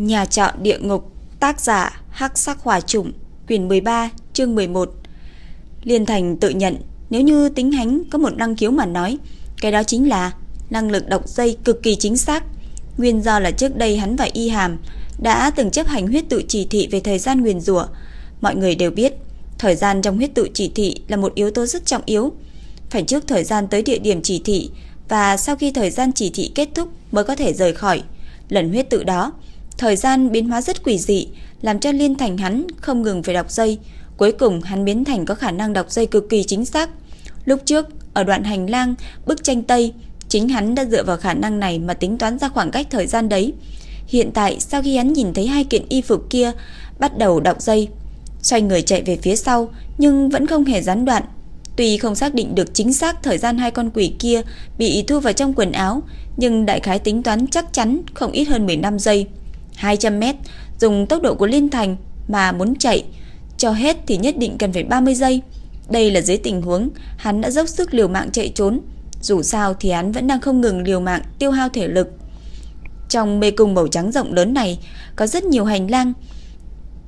Nhà trọ địa ngục, tác giả Hắc Sắc Hỏa Trùng, quyển 13, chương 11. Liên Thành tự nhận, nếu như tính hánh có một năng khiếu mà nói, cái đó chính là năng lực đọc dây cực kỳ chính xác. Nguyên do là trước đây hắn và Y Hàm đã từng chấp hành huyết tự chỉ thị về thời gian nguyền rủa. Mọi người đều biết, thời gian trong huyết tự chỉ thị là một yếu tố rất trọng yếu. Phải trước thời gian tới địa điểm chỉ thị và sau khi thời gian chỉ thị kết thúc mới có thể rời khỏi. Lần huyết tự đó, thời gian biến hóa rất quỷ dị, làm cho Liên Thành hắn không ngừng phải đọc dây. Cuối cùng hắn biến thành có khả năng đọc dây cực kỳ chính xác. Lúc trước, ở đoạn hành lang, bức tranh Tây, chính hắn đã dựa vào khả năng này mà tính toán ra khoảng cách thời gian đấy. Hiện tại, sau khi hắn nhìn thấy hai kiện y phục kia, bắt đầu đọc dây, xoay người chạy về phía sau, nhưng vẫn không hề gián đoạn. Tuy không xác định được chính xác thời gian hai con quỷ kia bị thu vào trong quần áo, nhưng đại khái tính toán chắc chắn không ít hơn 15 giây. 200 mét, dùng tốc độ của Liên Thành mà muốn chạy, cho hết thì nhất định cần phải 30 giây. Đây là dưới tình huống hắn đã dốc sức liều mạng chạy trốn, dù sao thì hắn vẫn đang không ngừng liều mạng tiêu hao thể lực. Trong mê cung màu trắng rộng lớn này có rất nhiều hành lang,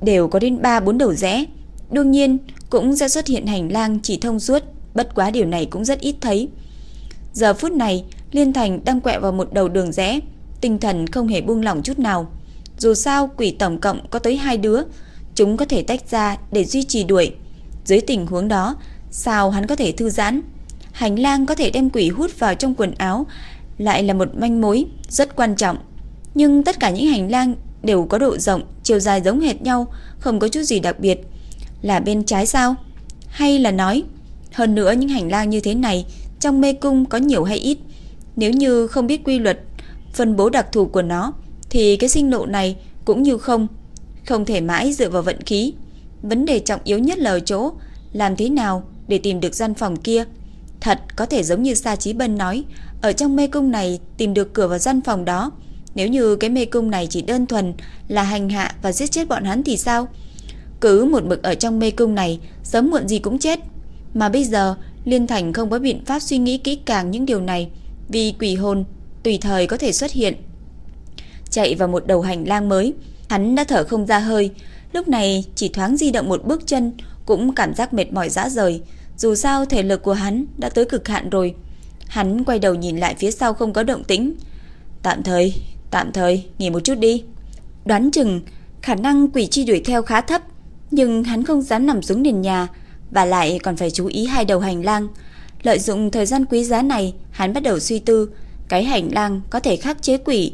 đều có đến 3 4 đầu rẽ. Đương nhiên, cũng sẽ xuất hiện hành lang chỉ thông suốt, bất quá điều này cũng rất ít thấy. Giờ phút này, Liên Thành đang quẹo vào một đầu đường rẽ, tinh thần không hề buông lỏng chút nào. Dù sao quỷ tổng cộng có tới hai đứa, chúng có thể tách ra để duy trì đuổi. Dưới tình huống đó, sao hắn có thể thư giãn? Hành lang có thể đem quỷ hút vào trong quần áo lại là một manh mối rất quan trọng. Nhưng tất cả những hành lang đều có độ rộng, chiều dài giống hệt nhau, không có chút gì đặc biệt. Là bên trái sao? Hay là nói, hơn nữa những hành lang như thế này trong mê cung có nhiều hay ít? Nếu như không biết quy luật, phân bố đặc thù của nó, thì cái sinh lộ này cũng như không, không thể mãi dựa vào vận khí. Vấn đề trọng yếu nhất là ở chỗ, làm thế nào để tìm được gian phòng kia? Thật có thể giống như Sa Chí Bân nói, ở trong mê cung này tìm được cửa vào gian phòng đó. Nếu như cái mê cung này chỉ đơn thuần là hành hạ và giết chết bọn hắn thì sao? Cứ một mực ở trong mê cung này, sớm muộn gì cũng chết. Mà bây giờ, Liên Thành không có biện pháp suy nghĩ kỹ càng những điều này, vì quỷ hồn tùy thời có thể xuất hiện. Chạy vào một đầu hành lang mới, hắn đã thở không ra hơi, lúc này chỉ thoáng di động một bước chân cũng cảm giác mệt mỏi dã rời, dù sao thể lực của hắn đã tới cực hạn rồi. Hắn quay đầu nhìn lại phía sau không có động tĩnh. Tạm thời, tạm thời, nghỉ một chút đi. Đoán chừng khả năng quỷ chi đuổi theo khá thấp, nhưng hắn không dám nằm xuống nền nhà và lại còn phải chú ý hai đầu hành lang. Lợi dụng thời gian quý giá này, hắn bắt đầu suy tư cái hành lang có thể khắc chế quỷ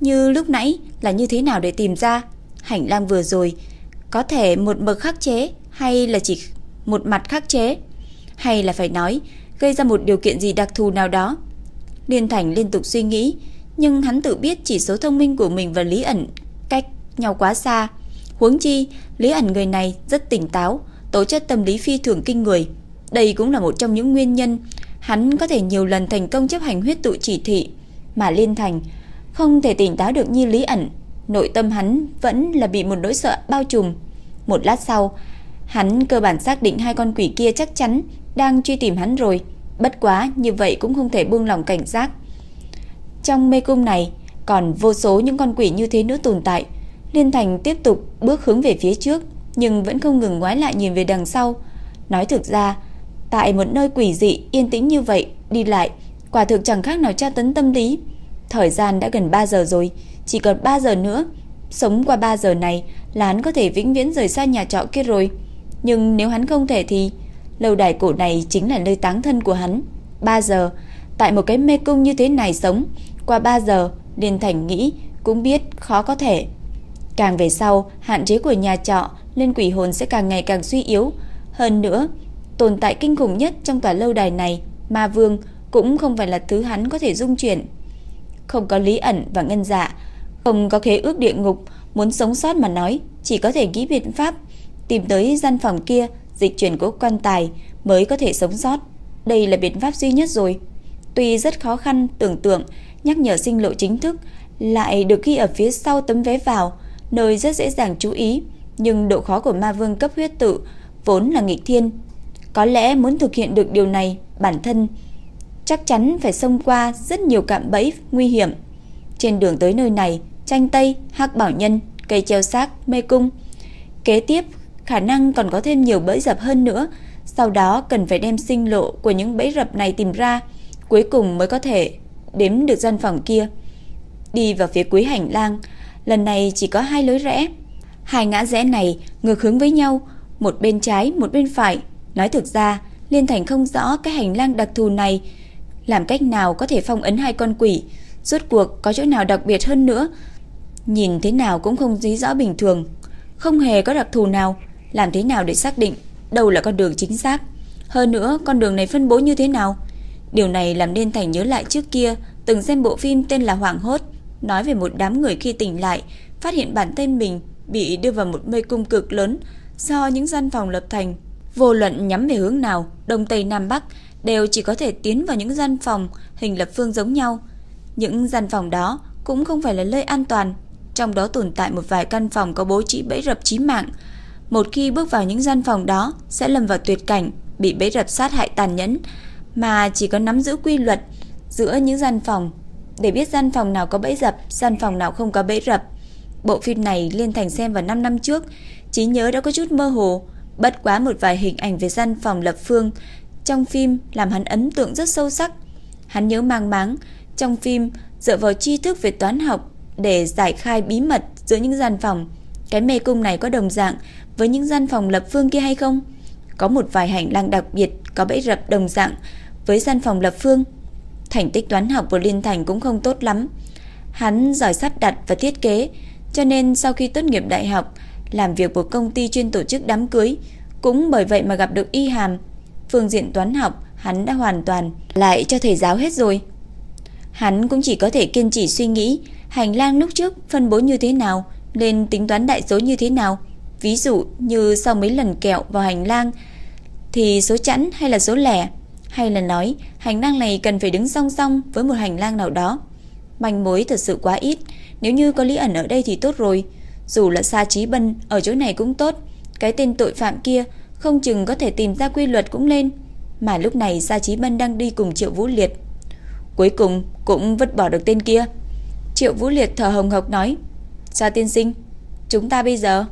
như lúc nãy là như thế nào để tìm ra. Hành lang vừa rồi có thể một mực khắc chế hay là chỉ một mặt khắc chế, hay là phải nói gây ra một điều kiện gì đặc thù nào đó. Liên Thành liên tục suy nghĩ, nhưng hắn tự biết chỉ số thông minh của mình và Lý ẩn cách nhau quá xa. Huống chi, Lý ẩn người này rất tỉnh táo, tố chất tâm lý phi thường kinh người. Đây cũng là một trong những nguyên nhân hắn có thể nhiều lần thành công chấp hành huyết tụ chỉ thị, mà Liên Thành không thể tỉnh táo được như Lý ẩn, nội tâm hắn vẫn là bị một nỗi sợ bao trùm. Một lát sau, hắn cơ bản xác định hai con quỷ kia chắc chắn đang truy tìm hắn rồi, bất quá như vậy cũng không thể buông lòng cảnh giác. Trong mê cung này còn vô số những con quỷ như thế nữa tồn tại. Liên Thành tiếp tục bước hướng về phía trước, nhưng vẫn không ngừng ngoái lại nhìn về đằng sau. Nói thực ra, tại một nơi quỷ dị yên tĩnh như vậy, đi lại quả thực chẳng khác nào tra tấn tâm lý. Thời gian đã gần 3 giờ rồi, chỉ còn 3 giờ nữa. Sống qua 3 giờ này là hắn có thể vĩnh viễn rời xa nhà trọ kia rồi. Nhưng nếu hắn không thể thì lâu đài cổ này chính là nơi táng thân của hắn. 3 giờ, tại một cái mê cung như thế này sống, qua 3 giờ, Liên Thành nghĩ cũng biết khó có thể. Càng về sau, hạn chế của nhà trọ lên quỷ hồn sẽ càng ngày càng suy yếu. Hơn nữa, tồn tại kinh khủng nhất trong tòa lâu đài này, Ma Vương cũng không phải là thứ hắn có thể dung chuyển. Không có lý ẩn và ngân dạ, không có khế ước địa ngục, muốn sống sót mà nói, chỉ có thể nghĩ biện pháp tìm tới gian phòng kia, dịch chuyển của quan tài mới có thể sống sót. Đây là biện pháp duy nhất rồi. Tuy rất khó khăn tưởng tượng nhắc nhở sinh lộ chính thức lại được ghi ở phía sau tấm vé vào, nơi rất dễ dàng chú ý, nhưng độ khó của ma vương cấp huyết tự vốn là nghịch thiên. Có lẽ muốn thực hiện được điều này, bản thân chắc chắn phải xông qua rất nhiều cạm bẫy nguy hiểm. Trên đường tới nơi này, tranh tây, hắc bảo nhân, cây treo xác, mê cung. Kế tiếp, khả năng còn có thêm nhiều bẫy dập hơn nữa, sau đó cần phải đem sinh lộ của những bẫy rập này tìm ra, cuối cùng mới có thể đếm được gian phòng kia. Đi vào phía cuối hành lang, lần này chỉ có hai lối rẽ. Hai ngã rẽ này ngược hướng với nhau, một bên trái, một bên phải. Nói thực ra, Liên Thành không rõ cái hành lang đặc thù này làm cách nào có thể phong ấn hai con quỷ, rốt cuộc có chỗ nào đặc biệt hơn nữa. Nhìn thế nào cũng không dí rõ bình thường, không hề có đặc thù nào, làm thế nào để xác định đâu là con đường chính xác. Hơn nữa, con đường này phân bố như thế nào? Điều này làm nên Thành nhớ lại trước kia từng xem bộ phim tên là Hoàng Hốt, nói về một đám người khi tỉnh lại, phát hiện bản thân mình bị đưa vào một mê cung cực lớn do những gian phòng lập thành. Vô luận nhắm về hướng nào, đông tây nam bắc đều chỉ có thể tiến vào những gian phòng hình lập phương giống nhau. Những gian phòng đó cũng không phải là nơi an toàn, trong đó tồn tại một vài căn phòng có bố trí bẫy rập chí mạng. Một khi bước vào những gian phòng đó sẽ lâm vào tuyệt cảnh, bị bẫy rập sát hại tàn nhẫn, mà chỉ có nắm giữ quy luật giữa những gian phòng để biết gian phòng nào có bẫy rập, gian phòng nào không có bẫy rập. Bộ phim này Liên Thành xem vào 5 năm trước, trí nhớ đã có chút mơ hồ, bất quá một vài hình ảnh về gian phòng lập phương trong phim làm hắn ấn tượng rất sâu sắc. Hắn nhớ mang máng, trong phim dựa vào tri thức về toán học để giải khai bí mật giữa những gian phòng. Cái mê cung này có đồng dạng với những gian phòng lập phương kia hay không? Có một vài hành lang đặc biệt có bẫy rập đồng dạng với gian phòng lập phương. Thành tích toán học của Liên Thành cũng không tốt lắm. Hắn giỏi sắp đặt và thiết kế, cho nên sau khi tốt nghiệp đại học, làm việc của công ty chuyên tổ chức đám cưới, cũng bởi vậy mà gặp được Y Hàm. Phương diện toán học, hắn đã hoàn toàn lại cho thầy giáo hết rồi. Hắn cũng chỉ có thể kiên trì suy nghĩ hành lang lúc trước phân bố như thế nào, nên tính toán đại số như thế nào. Ví dụ như sau mấy lần kẹo vào hành lang thì số chẵn hay là số lẻ, hay là nói hành lang này cần phải đứng song song với một hành lang nào đó. Manh mối thật sự quá ít, nếu như có Lý ẩn ở đây thì tốt rồi. Dù là Sa Chí Bân ở chỗ này cũng tốt, cái tên tội phạm kia không chừng có thể tìm ra quy luật cũng lên. Mà lúc này Sa Chí Bân đang đi cùng Triệu Vũ Liệt. Cuối cùng cũng vứt bỏ được tên kia. Triệu Vũ Liệt thở hồng hộc nói: "Sa tiên sinh, chúng ta bây giờ?"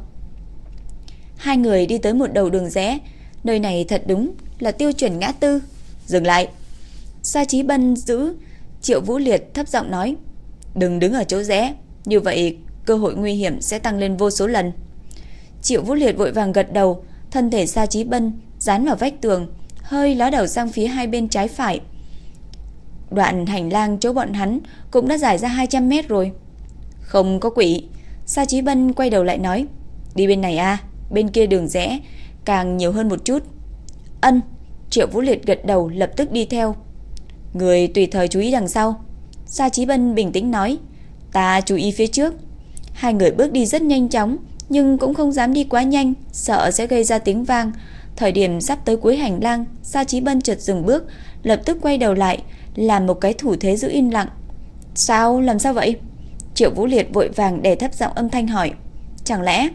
Hai người đi tới một đầu đường rẽ, nơi này thật đúng là tiêu chuẩn ngã tư. Dừng lại. Sa Chí Bân giữ Triệu Vũ Liệt thấp giọng nói: "Đừng đứng ở chỗ rẽ, như vậy cơ hội nguy hiểm sẽ tăng lên vô số lần." Triệu Vũ Liệt vội vàng gật đầu, thân thể Sa Chí Bân dán vào vách tường, hơi ló đầu sang phía hai bên trái phải. Đoạn hành lang chỗ bọn hắn cũng đã dài ra 200 mét rồi. Không có quỷ. Sa Chí Bân quay đầu lại nói, đi bên này a, bên kia đường rẽ càng nhiều hơn một chút. Ân. Triệu Vũ Liệt gật đầu lập tức đi theo. Người tùy thời chú ý đằng sau. Sa Chí Bân bình tĩnh nói, ta chú ý phía trước. Hai người bước đi rất nhanh chóng, nhưng cũng không dám đi quá nhanh, sợ sẽ gây ra tiếng vang. Thời điểm sắp tới cuối hành lang, Sa Chí Bân chợt dừng bước, lập tức quay đầu lại, làm một cái thủ thế giữ im lặng. "Sao, làm sao vậy?" Triệu Vũ Liệt vội vàng đè thấp giọng âm thanh hỏi. "Chẳng lẽ?"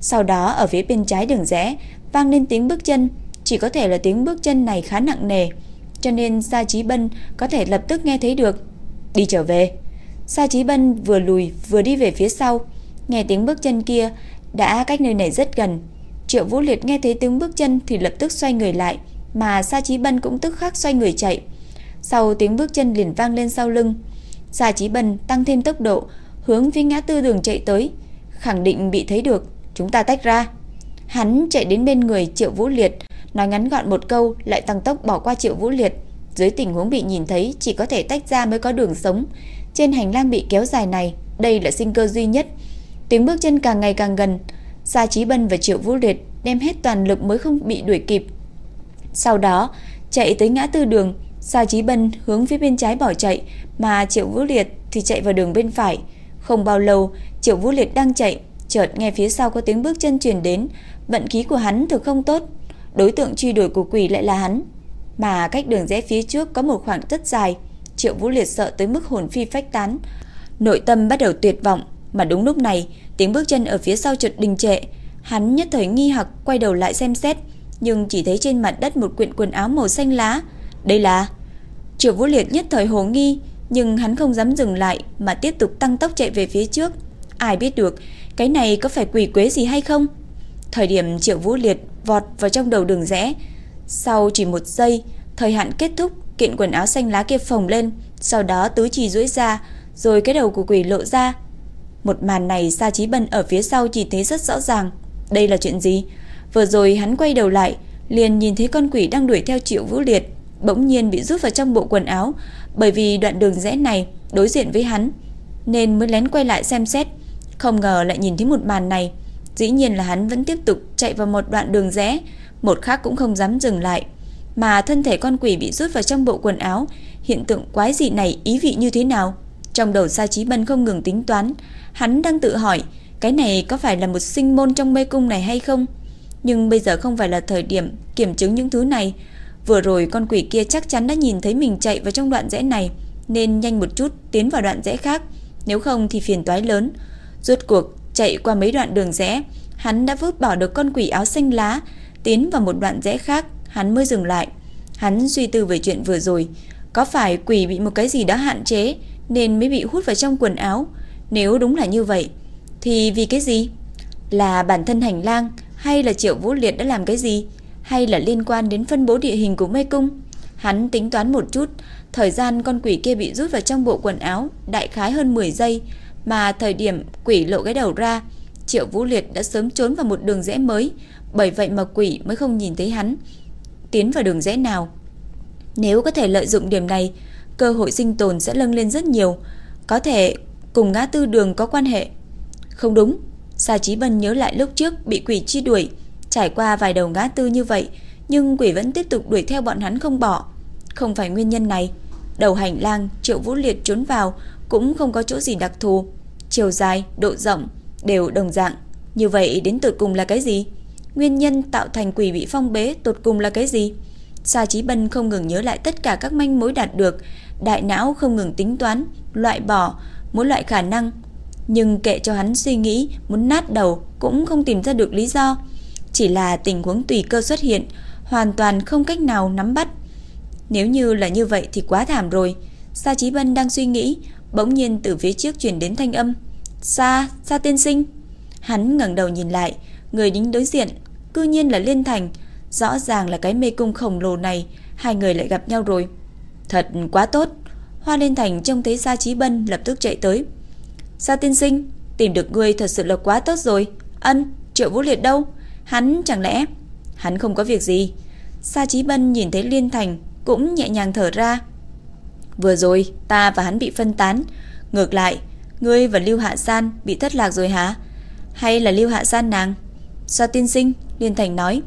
Sau đó ở phía bên trái đường rẽ vang lên tiếng bước chân, chỉ có thể là tiếng bước chân này khá nặng nề, cho nên Sa Chí Bân có thể lập tức nghe thấy được. "Đi trở về." Sa Chí Bân vừa lùi vừa đi về phía sau, nghe tiếng bước chân kia đã cách nơi này rất gần. Triệu Vũ Liệt nghe thấy tiếng bước chân thì lập tức xoay người lại, mà Sa Chí Bân cũng tức khắc xoay người chạy. Sau tiếng bước chân liền vang lên sau lưng, Sa Chí Bân tăng thêm tốc độ, hướng phía ngã tư đường chạy tới, khẳng định bị thấy được, chúng ta tách ra. Hắn chạy đến bên người Triệu Vũ Liệt, nói ngắn gọn một câu lại tăng tốc bỏ qua Triệu Vũ Liệt. Dưới tình huống bị nhìn thấy chỉ có thể tách ra mới có đường sống. Trên hành lang bị kéo dài này, đây là sinh cơ duy nhất. Tiếng bước chân càng ngày càng gần, Sa Chí Bân và Triệu Vũ Liệt đem hết toàn lực mới không bị đuổi kịp. Sau đó, chạy tới ngã tư đường, Sa Chí Bân hướng phía bên trái bỏ chạy, mà Triệu Vũ Liệt thì chạy vào đường bên phải. Không bao lâu, Triệu Vũ Liệt đang chạy, chợt nghe phía sau có tiếng bước chân truyền đến, vận khí của hắn thực không tốt. Đối tượng truy đuổi của quỷ lại là hắn, mà cách đường rẽ phía trước có một khoảng rất dài. Triệu Vũ Liệt sợ tới mức hồn phi phách tán, nội tâm bắt đầu tuyệt vọng, mà đúng lúc này, tiếng bước chân ở phía sau chợt đình trệ, hắn nhất thời nghi hoặc quay đầu lại xem xét, nhưng chỉ thấy trên mặt đất một quyển quần áo màu xanh lá. Đây là Triệu Vũ Liệt nhất thời hồ nghi, nhưng hắn không dám dừng lại mà tiếp tục tăng tốc chạy về phía trước. Ai biết được, cái này có phải quỷ quế gì hay không? Thời điểm Triệu Vũ Liệt vọt vào trong đầu đường rẽ, sau chỉ một giây, thời hạn kết thúc, kiện quần áo xanh lá kia phồng lên, sau đó tứ chỉ duỗi ra, rồi cái đầu của quỷ lộ ra. Một màn này Sa Chí Bân ở phía sau chỉ thấy rất rõ ràng. Đây là chuyện gì? Vừa rồi hắn quay đầu lại, liền nhìn thấy con quỷ đang đuổi theo Triệu Vũ Liệt, bỗng nhiên bị rút vào trong bộ quần áo, bởi vì đoạn đường rẽ này đối diện với hắn, nên mới lén quay lại xem xét. Không ngờ lại nhìn thấy một màn này, dĩ nhiên là hắn vẫn tiếp tục chạy vào một đoạn đường rẽ, một khác cũng không dám dừng lại. Mà thân thể con quỷ bị rút vào trong bộ quần áo, hiện tượng quái dị này ý vị như thế nào? Trong đầu Sa Chí Bân không ngừng tính toán, hắn đang tự hỏi, cái này có phải là một sinh môn trong mê cung này hay không? Nhưng bây giờ không phải là thời điểm kiểm chứng những thứ này. Vừa rồi con quỷ kia chắc chắn đã nhìn thấy mình chạy vào trong đoạn rẽ này, nên nhanh một chút tiến vào đoạn rẽ khác, nếu không thì phiền toái lớn. Rốt cuộc chạy qua mấy đoạn đường rẽ, hắn đã vứt bỏ được con quỷ áo xanh lá, tiến vào một đoạn rẽ khác, hắn mới dừng lại. Hắn suy tư về chuyện vừa rồi, có phải quỷ bị một cái gì đó hạn chế nên mới bị hút vào trong quần áo? Nếu đúng là như vậy, thì vì cái gì? Là bản thân hành lang hay là Triệu Vũ Liệt đã làm cái gì? Hay là liên quan đến phân bố địa hình của mê cung? Hắn tính toán một chút, thời gian con quỷ kia bị rút vào trong bộ quần áo đại khái hơn 10 giây, mà thời điểm quỷ lộ cái đầu ra, Triệu Vũ Liệt đã sớm trốn vào một đường rẽ mới, bởi vậy mà quỷ mới không nhìn thấy hắn tiến vào đường rẽ nào. Nếu có thể lợi dụng điểm này, cơ hội sinh tồn sẽ lâng lên rất nhiều, có thể cùng ngã tư đường có quan hệ. Không đúng, Sa Chí Bân nhớ lại lúc trước bị quỷ truy đuổi, trải qua vài đầu ngã tư như vậy, nhưng quỷ vẫn tiếp tục đuổi theo bọn hắn không bỏ. Không phải nguyên nhân này, đầu hành lang Triệu Vũ Liệt trốn vào cũng không có chỗ gì đặc thù, chiều dài, độ rộng đều đồng dạng. Như vậy đến tột cùng là cái gì? Nguyên nhân tạo thành quỷ bị phong bế tột cùng là cái gì? Sa Chí Bân không ngừng nhớ lại tất cả các manh mối đạt được, đại não không ngừng tính toán, loại bỏ mỗi loại khả năng, nhưng kệ cho hắn suy nghĩ muốn nát đầu cũng không tìm ra được lý do, chỉ là tình huống tùy cơ xuất hiện, hoàn toàn không cách nào nắm bắt. Nếu như là như vậy thì quá thảm rồi. Sa Chí Bân đang suy nghĩ, bỗng nhiên từ phía trước truyền đến thanh âm. Sa, Sa tiên sinh. Hắn ngẩng đầu nhìn lại, người đứng đối diện, cư nhiên là Liên Thành. Rõ ràng là cái mê cung khổng lồ này, hai người lại gặp nhau rồi. Thật quá tốt. Hoa Liên Thành trông thấy Sa Chí Bân lập tức chạy tới. Sa tiên sinh, tìm được ngươi thật sự là quá tốt rồi. Ân, Triệu Vũ Liệt đâu? Hắn chẳng lẽ... Hắn không có việc gì. Sa Chí Bân nhìn thấy Liên Thành cũng nhẹ nhàng thở ra. Vừa rồi, ta và hắn bị phân tán. Ngược lại, ngươi và Lưu Hạ San bị thất lạc rồi hả? Hay là Lưu Hạ San nàng? Sa tiên sinh, Liên Thành nói.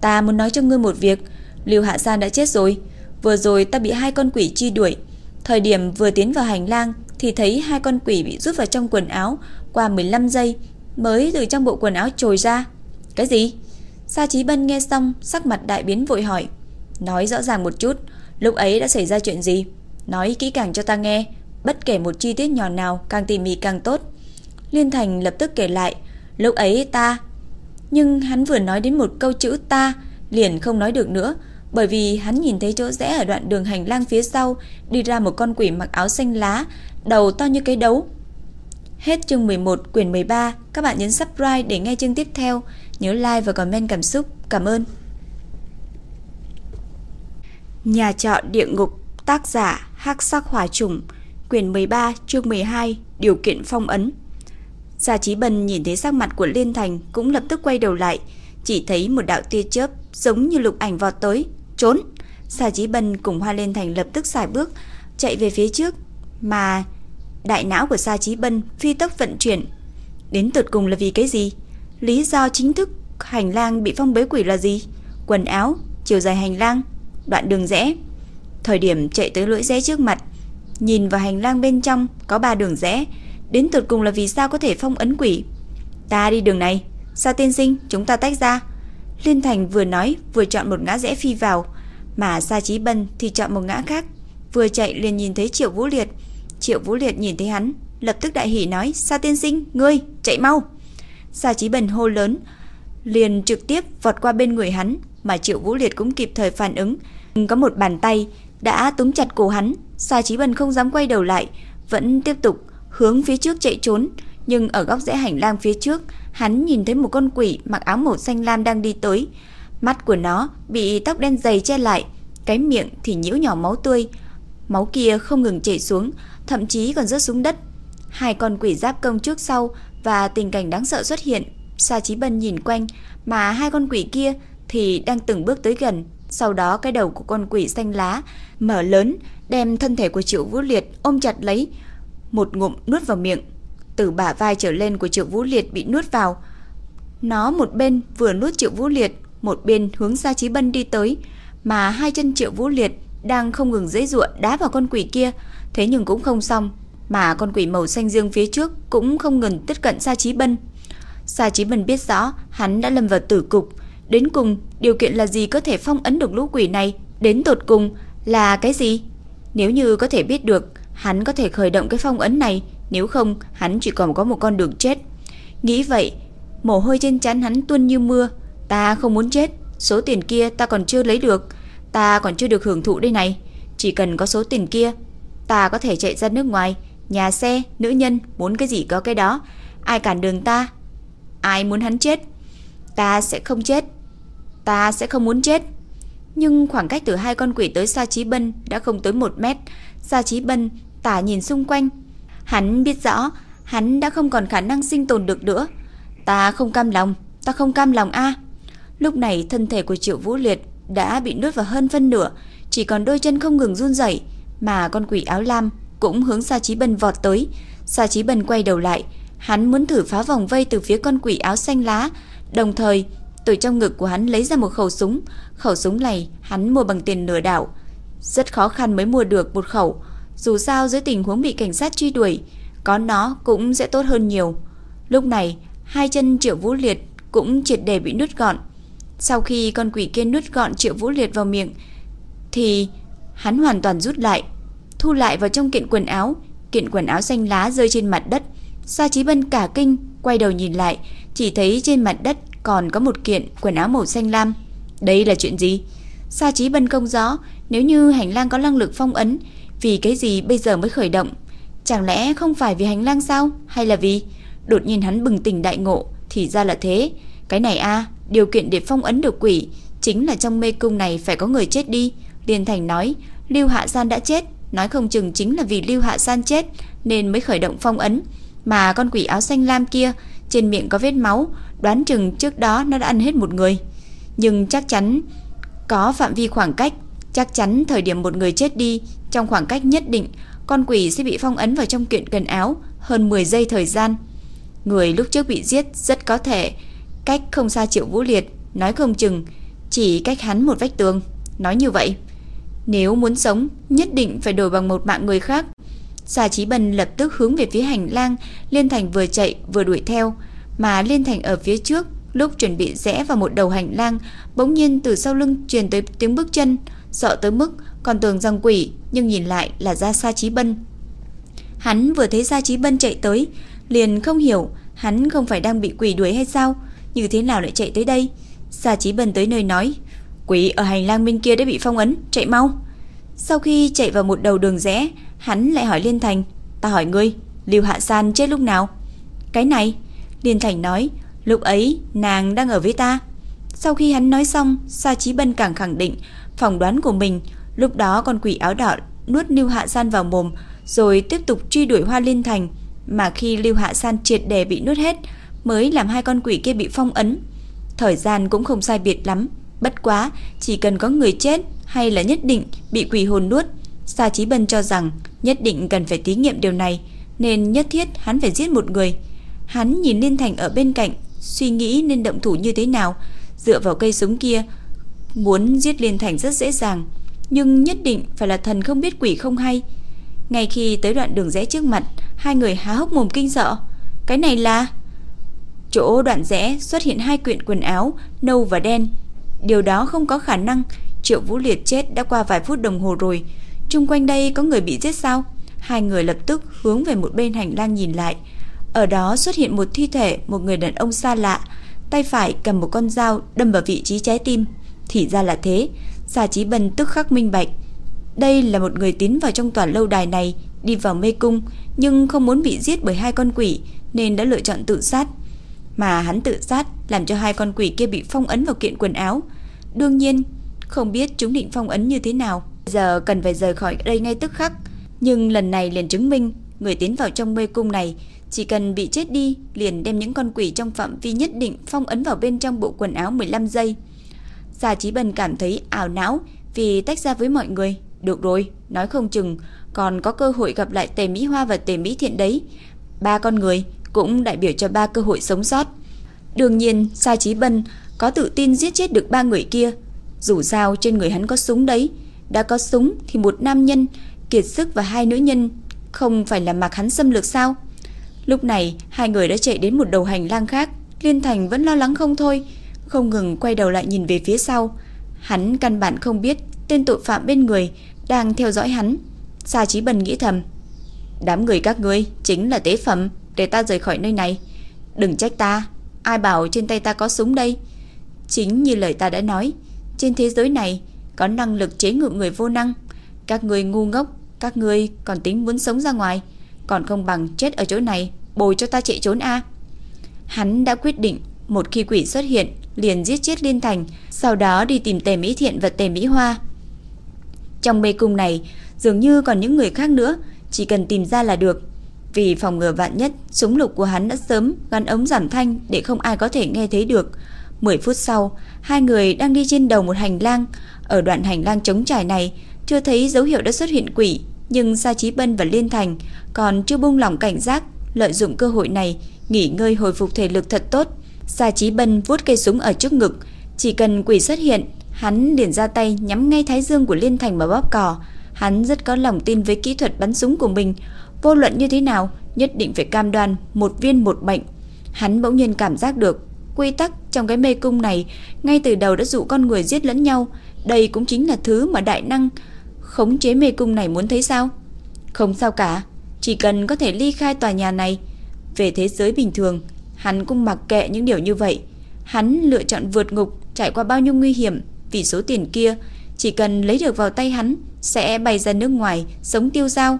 Ta muốn nói cho ngươi một việc. Lưu Hạ San đã chết rồi. Vừa rồi ta bị hai con quỷ truy đuổi. Thời điểm vừa tiến vào hành lang thì thấy hai con quỷ bị rút vào trong quần áo qua 15 giây mới từ trong bộ quần áo trồi ra. Cái gì? Sa Chí Bân nghe xong, sắc mặt đại biến vội hỏi. Nói rõ ràng một chút, lúc ấy đã xảy ra chuyện gì? Nói kỹ càng cho ta nghe, bất kể một chi tiết nhỏ nào càng tỉ mỉ càng tốt. Liên Thành lập tức kể lại, lúc ấy ta... Nhưng hắn vừa nói đến một câu chữ ta, liền không nói được nữa, bởi vì hắn nhìn thấy chỗ rẽ ở đoạn đường hành lang phía sau đi ra một con quỷ mặc áo xanh lá, đầu to như cái đấu. Hết chương 11 quyển 13, các bạn nhấn subscribe để nghe chương tiếp theo, nhớ like và comment cảm xúc. Cảm ơn. Nhà trọ địa ngục, tác giả Hắc Sắc Hỏa Trùng, quyển 13, chương 12, điều kiện phong ấn. Gia Chí Bân nhìn thấy sắc mặt của Liên Thành cũng lập tức quay đầu lại, chỉ thấy một đạo tia chớp giống như lục ảnh vọt tới, trốn. Sa Chí Bân cùng Hoa Liên Thành lập tức xài bước chạy về phía trước, mà đại não của Sa Chí Bân phi tốc vận chuyển. Đến tột cùng là vì cái gì? Lý do chính thức hành lang bị phong bế quỷ là gì? Quần áo, chiều dài hành lang, đoạn đường rẽ. Thời điểm chạy tới lưỡi rẽ trước mặt, nhìn vào hành lang bên trong có ba đường rẽ, đến tụt cùng là vì sao có thể phong ấn quỷ? Ta đi đường này, sao tiên sinh, chúng ta tách ra. Liên Thành vừa nói vừa chọn một ngã rẽ phi vào, mà Sa Chí Bân thì chọn một ngã khác. Vừa chạy liền nhìn thấy Triệu Vũ Liệt. Triệu Vũ Liệt nhìn thấy hắn, lập tức đại hỉ nói: "Sa tiên sinh, ngươi, chạy mau!" Sa Chí Bân hô lớn, liền trực tiếp vọt qua bên người hắn, mà Triệu Vũ Liệt cũng kịp thời phản ứng, có một bàn tay đã túm chặt cổ hắn, Sa Chí Bân không dám quay đầu lại, vẫn tiếp tục hướng phía trước chạy trốn, nhưng ở góc rẽ hành lang phía trước, hắn nhìn thấy một con quỷ mặc áo màu xanh lam đang đi tới. Mắt của nó bị tóc đen dày che lại, cái miệng thì nhiễu nhỏ máu tươi. Máu kia không ngừng chảy xuống, thậm chí còn rớt xuống đất. Hai con quỷ giáp công trước sau và tình cảnh đáng sợ xuất hiện. Sa Chí Bân nhìn quanh, mà hai con quỷ kia thì đang từng bước tới gần. Sau đó cái đầu của con quỷ xanh lá mở lớn, đem thân thể của Triệu Vũ Liệt ôm chặt lấy, một ngụm nuốt vào miệng. Từ bả vai trở lên của Triệu Vũ Liệt bị nuốt vào. Nó một bên vừa nuốt Triệu Vũ Liệt, một bên hướng ra Chí Bân đi tới, mà hai chân Triệu Vũ Liệt đang không ngừng giãy giụa đá vào con quỷ kia, thế nhưng cũng không xong, mà con quỷ màu xanh dương phía trước cũng không ngừng tiếp cận Sa Chí Bân. Sa Chí Bân biết rõ hắn đã lâm vào tử cục, đến cùng điều kiện là gì có thể phong ấn được lũ quỷ này, đến tột cùng là cái gì? Nếu như có thể biết được, hắn có thể khởi động cái phong ấn này, nếu không hắn chỉ còn có một con đường chết. Nghĩ vậy, mồ hôi trên trán hắn tuôn như mưa, ta không muốn chết, số tiền kia ta còn chưa lấy được, ta còn chưa được hưởng thụ đây này, chỉ cần có số tiền kia, ta có thể chạy ra nước ngoài, nhà xe, nữ nhân, muốn cái gì có cái đó, ai cản đường ta, ai muốn hắn chết, ta sẽ không chết, ta sẽ không muốn chết. Nhưng khoảng cách từ hai con quỷ tới Sa Chí Bân đã không tới một mét. Sa Chí Bân tả nhìn xung quanh. Hắn biết rõ, hắn đã không còn khả năng sinh tồn được nữa. Ta không cam lòng, ta không cam lòng a. Lúc này thân thể của Triệu Vũ Liệt đã bị nuốt vào hơn phân nửa, chỉ còn đôi chân không ngừng run rẩy, mà con quỷ áo lam cũng hướng Sa Chí bần vọt tới. Sa Chí bần quay đầu lại, hắn muốn thử phá vòng vây từ phía con quỷ áo xanh lá, đồng thời từ trong ngực của hắn lấy ra một khẩu súng. Khẩu súng này hắn mua bằng tiền lừa đảo. Rất khó khăn mới mua được một khẩu. Dù sao dưới tình huống bị cảnh sát truy đuổi, có nó cũng sẽ tốt hơn nhiều. Lúc này, hai chân Triệu Vũ Liệt cũng triệt để bị nuốt gọn. Sau khi con quỷ kia nuốt gọn Triệu Vũ Liệt vào miệng, thì hắn hoàn toàn rút lại, thu lại vào trong kiện quần áo. Kiện quần áo xanh lá rơi trên mặt đất. Sa Chí Bân cả kinh, quay đầu nhìn lại, chỉ thấy trên mặt đất còn có một kiện quần áo màu xanh lam. Đây là chuyện gì? Sa Chí Bân không rõ, nếu như hành lang có năng lực phong ấn, vì cái gì bây giờ mới khởi động? Chẳng lẽ không phải vì hành lang sao? Hay là vì... Đột nhiên hắn bừng tỉnh đại ngộ, thì ra là thế. Cái này a điều kiện để phong ấn được quỷ, chính là trong mê cung này phải có người chết đi. Liên Thành nói, Lưu Hạ San đã chết, nói không chừng chính là vì Lưu Hạ San chết nên mới khởi động phong ấn. Mà con quỷ áo xanh lam kia, trên miệng có vết máu, đoán chừng trước đó nó đã ăn hết một người. Nhưng chắc chắn có phạm vi khoảng cách, chắc chắn thời điểm một người chết đi, trong khoảng cách nhất định, con quỷ sẽ bị phong ấn vào trong kiện quần áo hơn 10 giây thời gian. Người lúc trước bị giết rất có thể cách không xa Triệu Vũ Liệt, nói không chừng chỉ cách hắn một vách tường. Nói như vậy, nếu muốn sống, nhất định phải đổi bằng một mạng người khác. Xà Chí Bân lập tức hướng về phía hành lang, Liên Thành vừa chạy vừa đuổi theo, mà Liên Thành ở phía trước, lúc chuẩn bị rẽ vào một đầu hành lang, bỗng nhiên từ sau lưng truyền tới tiếng bước chân, sợ tới mức còn tưởng rằng quỷ, nhưng nhìn lại là Gia Sa Chí Bân. Hắn vừa thấy Gia Chí Bân chạy tới, liền không hiểu, hắn không phải đang bị quỷ đuổi hay sao, như thế nào lại chạy tới đây? Gia Chí Bân tới nơi nói, quỷ ở hành lang bên kia đã bị phong ấn, chạy mau. Sau khi chạy vào một đầu đường rẽ, hắn lại hỏi Liên Thành, ta hỏi ngươi, Lưu Hạ San chết lúc nào? Cái này, Liên Thành nói, lúc ấy nàng đang ở với ta. Sau khi hắn nói xong, Sa Chí Bân càng khẳng định phỏng đoán của mình, lúc đó con quỷ áo đỏ nuốt Lưu Hạ San vào mồm, rồi tiếp tục truy đuổi Hoa Liên Thành, mà khi Lưu Hạ San triệt để bị nuốt hết, mới làm hai con quỷ kia bị phong ấn. Thời gian cũng không sai biệt lắm, bất quá chỉ cần có người chết hay là nhất định bị quỷ hồn nuốt, Sa Chí Bân cho rằng nhất định cần phải thí nghiệm điều này, nên nhất thiết hắn phải giết một người. Hắn nhìn Liên Thành ở bên cạnh, suy nghĩ nên động thủ như thế nào, dựa vào cây súng kia, muốn giết Liên Thành rất dễ dàng, nhưng nhất định phải là thần không biết quỷ không hay. Ngay khi tới đoạn đường rẽ trước mặt, hai người há hốc mồm kinh sợ. Cái này là... Chỗ đoạn rẽ xuất hiện hai quyện quần áo, nâu và đen. Điều đó không có khả năng, Triệu Vũ Liệt chết đã qua vài phút đồng hồ rồi. Trung quanh đây có người bị giết sao? Hai người lập tức hướng về một bên hành lang nhìn lại. Ở đó xuất hiện một thi thể một người đàn ông xa lạ, tay phải cầm một con dao đâm vào vị trí trái tim. Thì ra là thế, Sa Chí Bân tức khắc minh bạch. Đây là một người tiến vào trong tòa lâu đài này, đi vào mê cung, nhưng không muốn bị giết bởi hai con quỷ nên đã lựa chọn tự sát. Mà hắn tự sát làm cho hai con quỷ kia bị phong ấn vào kiện quần áo. Đương nhiên, không biết chúng định phong ấn như thế nào. Giờ cần phải rời khỏi đây ngay tức khắc. Nhưng lần này liền chứng minh người tiến vào trong mê cung này chỉ cần bị chết đi liền đem những con quỷ trong phạm vi nhất định phong ấn vào bên trong bộ quần áo 15 giây. Gia Chí Bân cảm thấy ảo não vì tách ra với mọi người. Được rồi, nói không chừng còn có cơ hội gặp lại Tề Mỹ Hoa và Tề Mỹ Thiện đấy. Ba con người cũng đại biểu cho ba cơ hội sống sót. Đương nhiên, Sa Chí Bân có tự tin giết chết được ba người kia. Dù sao trên người hắn có súng đấy, đã có súng thì một nam nhân kiệt sức và hai nữ nhân không phải là mặc hắn xâm lược sao? Lúc này, hai người đã chạy đến một đầu hành lang khác, Liên Thành vẫn lo lắng không thôi, không ngừng quay đầu lại nhìn về phía sau. Hắn căn bản không biết tên tội phạm bên người đang theo dõi hắn. Sa Chí Bần nghĩ thầm, đám người các ngươi chính là tế phẩm, để ta rời khỏi nơi này. Đừng trách ta, ai bảo trên tay ta có súng đây? Chính như lời ta đã nói, trên thế giới này có năng lực chế ngự người vô năng. Các ngươi ngu ngốc, các ngươi còn tính muốn sống ra ngoài, còn không bằng chết ở chỗ này, bồi cho ta chạy trốn a. Hắn đã quyết định, một khi quỷ xuất hiện, liền giết chết Liên Thành, sau đó đi tìm Tề Mỹ Thiện và Tề Mỹ Hoa. Trong mê cung này, dường như còn những người khác nữa, chỉ cần tìm ra là được. Vì phòng ngừa vạn nhất, súng lục của hắn đã sớm gắn ống giảm thanh để không ai có thể nghe thấy được. 10 phút sau, hai người đang đi trên đầu một hành lang. Ở đoạn hành lang trống trải này, chưa thấy dấu hiệu đã xuất hiện quỷ, nhưng Sa Chí Bân và Liên Thành còn chưa buông lỏng cảnh giác, lợi dụng cơ hội này nghỉ ngơi hồi phục thể lực thật tốt. Gia Chí Bân vuốt cây súng ở trước ngực, chỉ cần quỷ xuất hiện, hắn liền ra tay nhắm ngay thái dương của Liên Thành mà bóp cò. Hắn rất có lòng tin với kỹ thuật bắn súng của mình, vô luận như thế nào, nhất định phải cam đoan một viên một mệnh. Hắn bỗng nhiên cảm giác được quy tắc trong cái mê cung này ngay từ đầu đã dụ con người giết lẫn nhau, đây cũng chính là thứ mà đại năng khống chế mê cung này muốn thấy sao? Không sao cả, chỉ cần có thể ly khai tòa nhà này, về thế giới bình thường, hắn cũng mặc kệ những điều như vậy. Hắn lựa chọn vượt ngục, trải qua bao nhiêu nguy hiểm vì số tiền kia, chỉ cần lấy được vào tay hắn sẽ bay ra nước ngoài sống tiêu dao.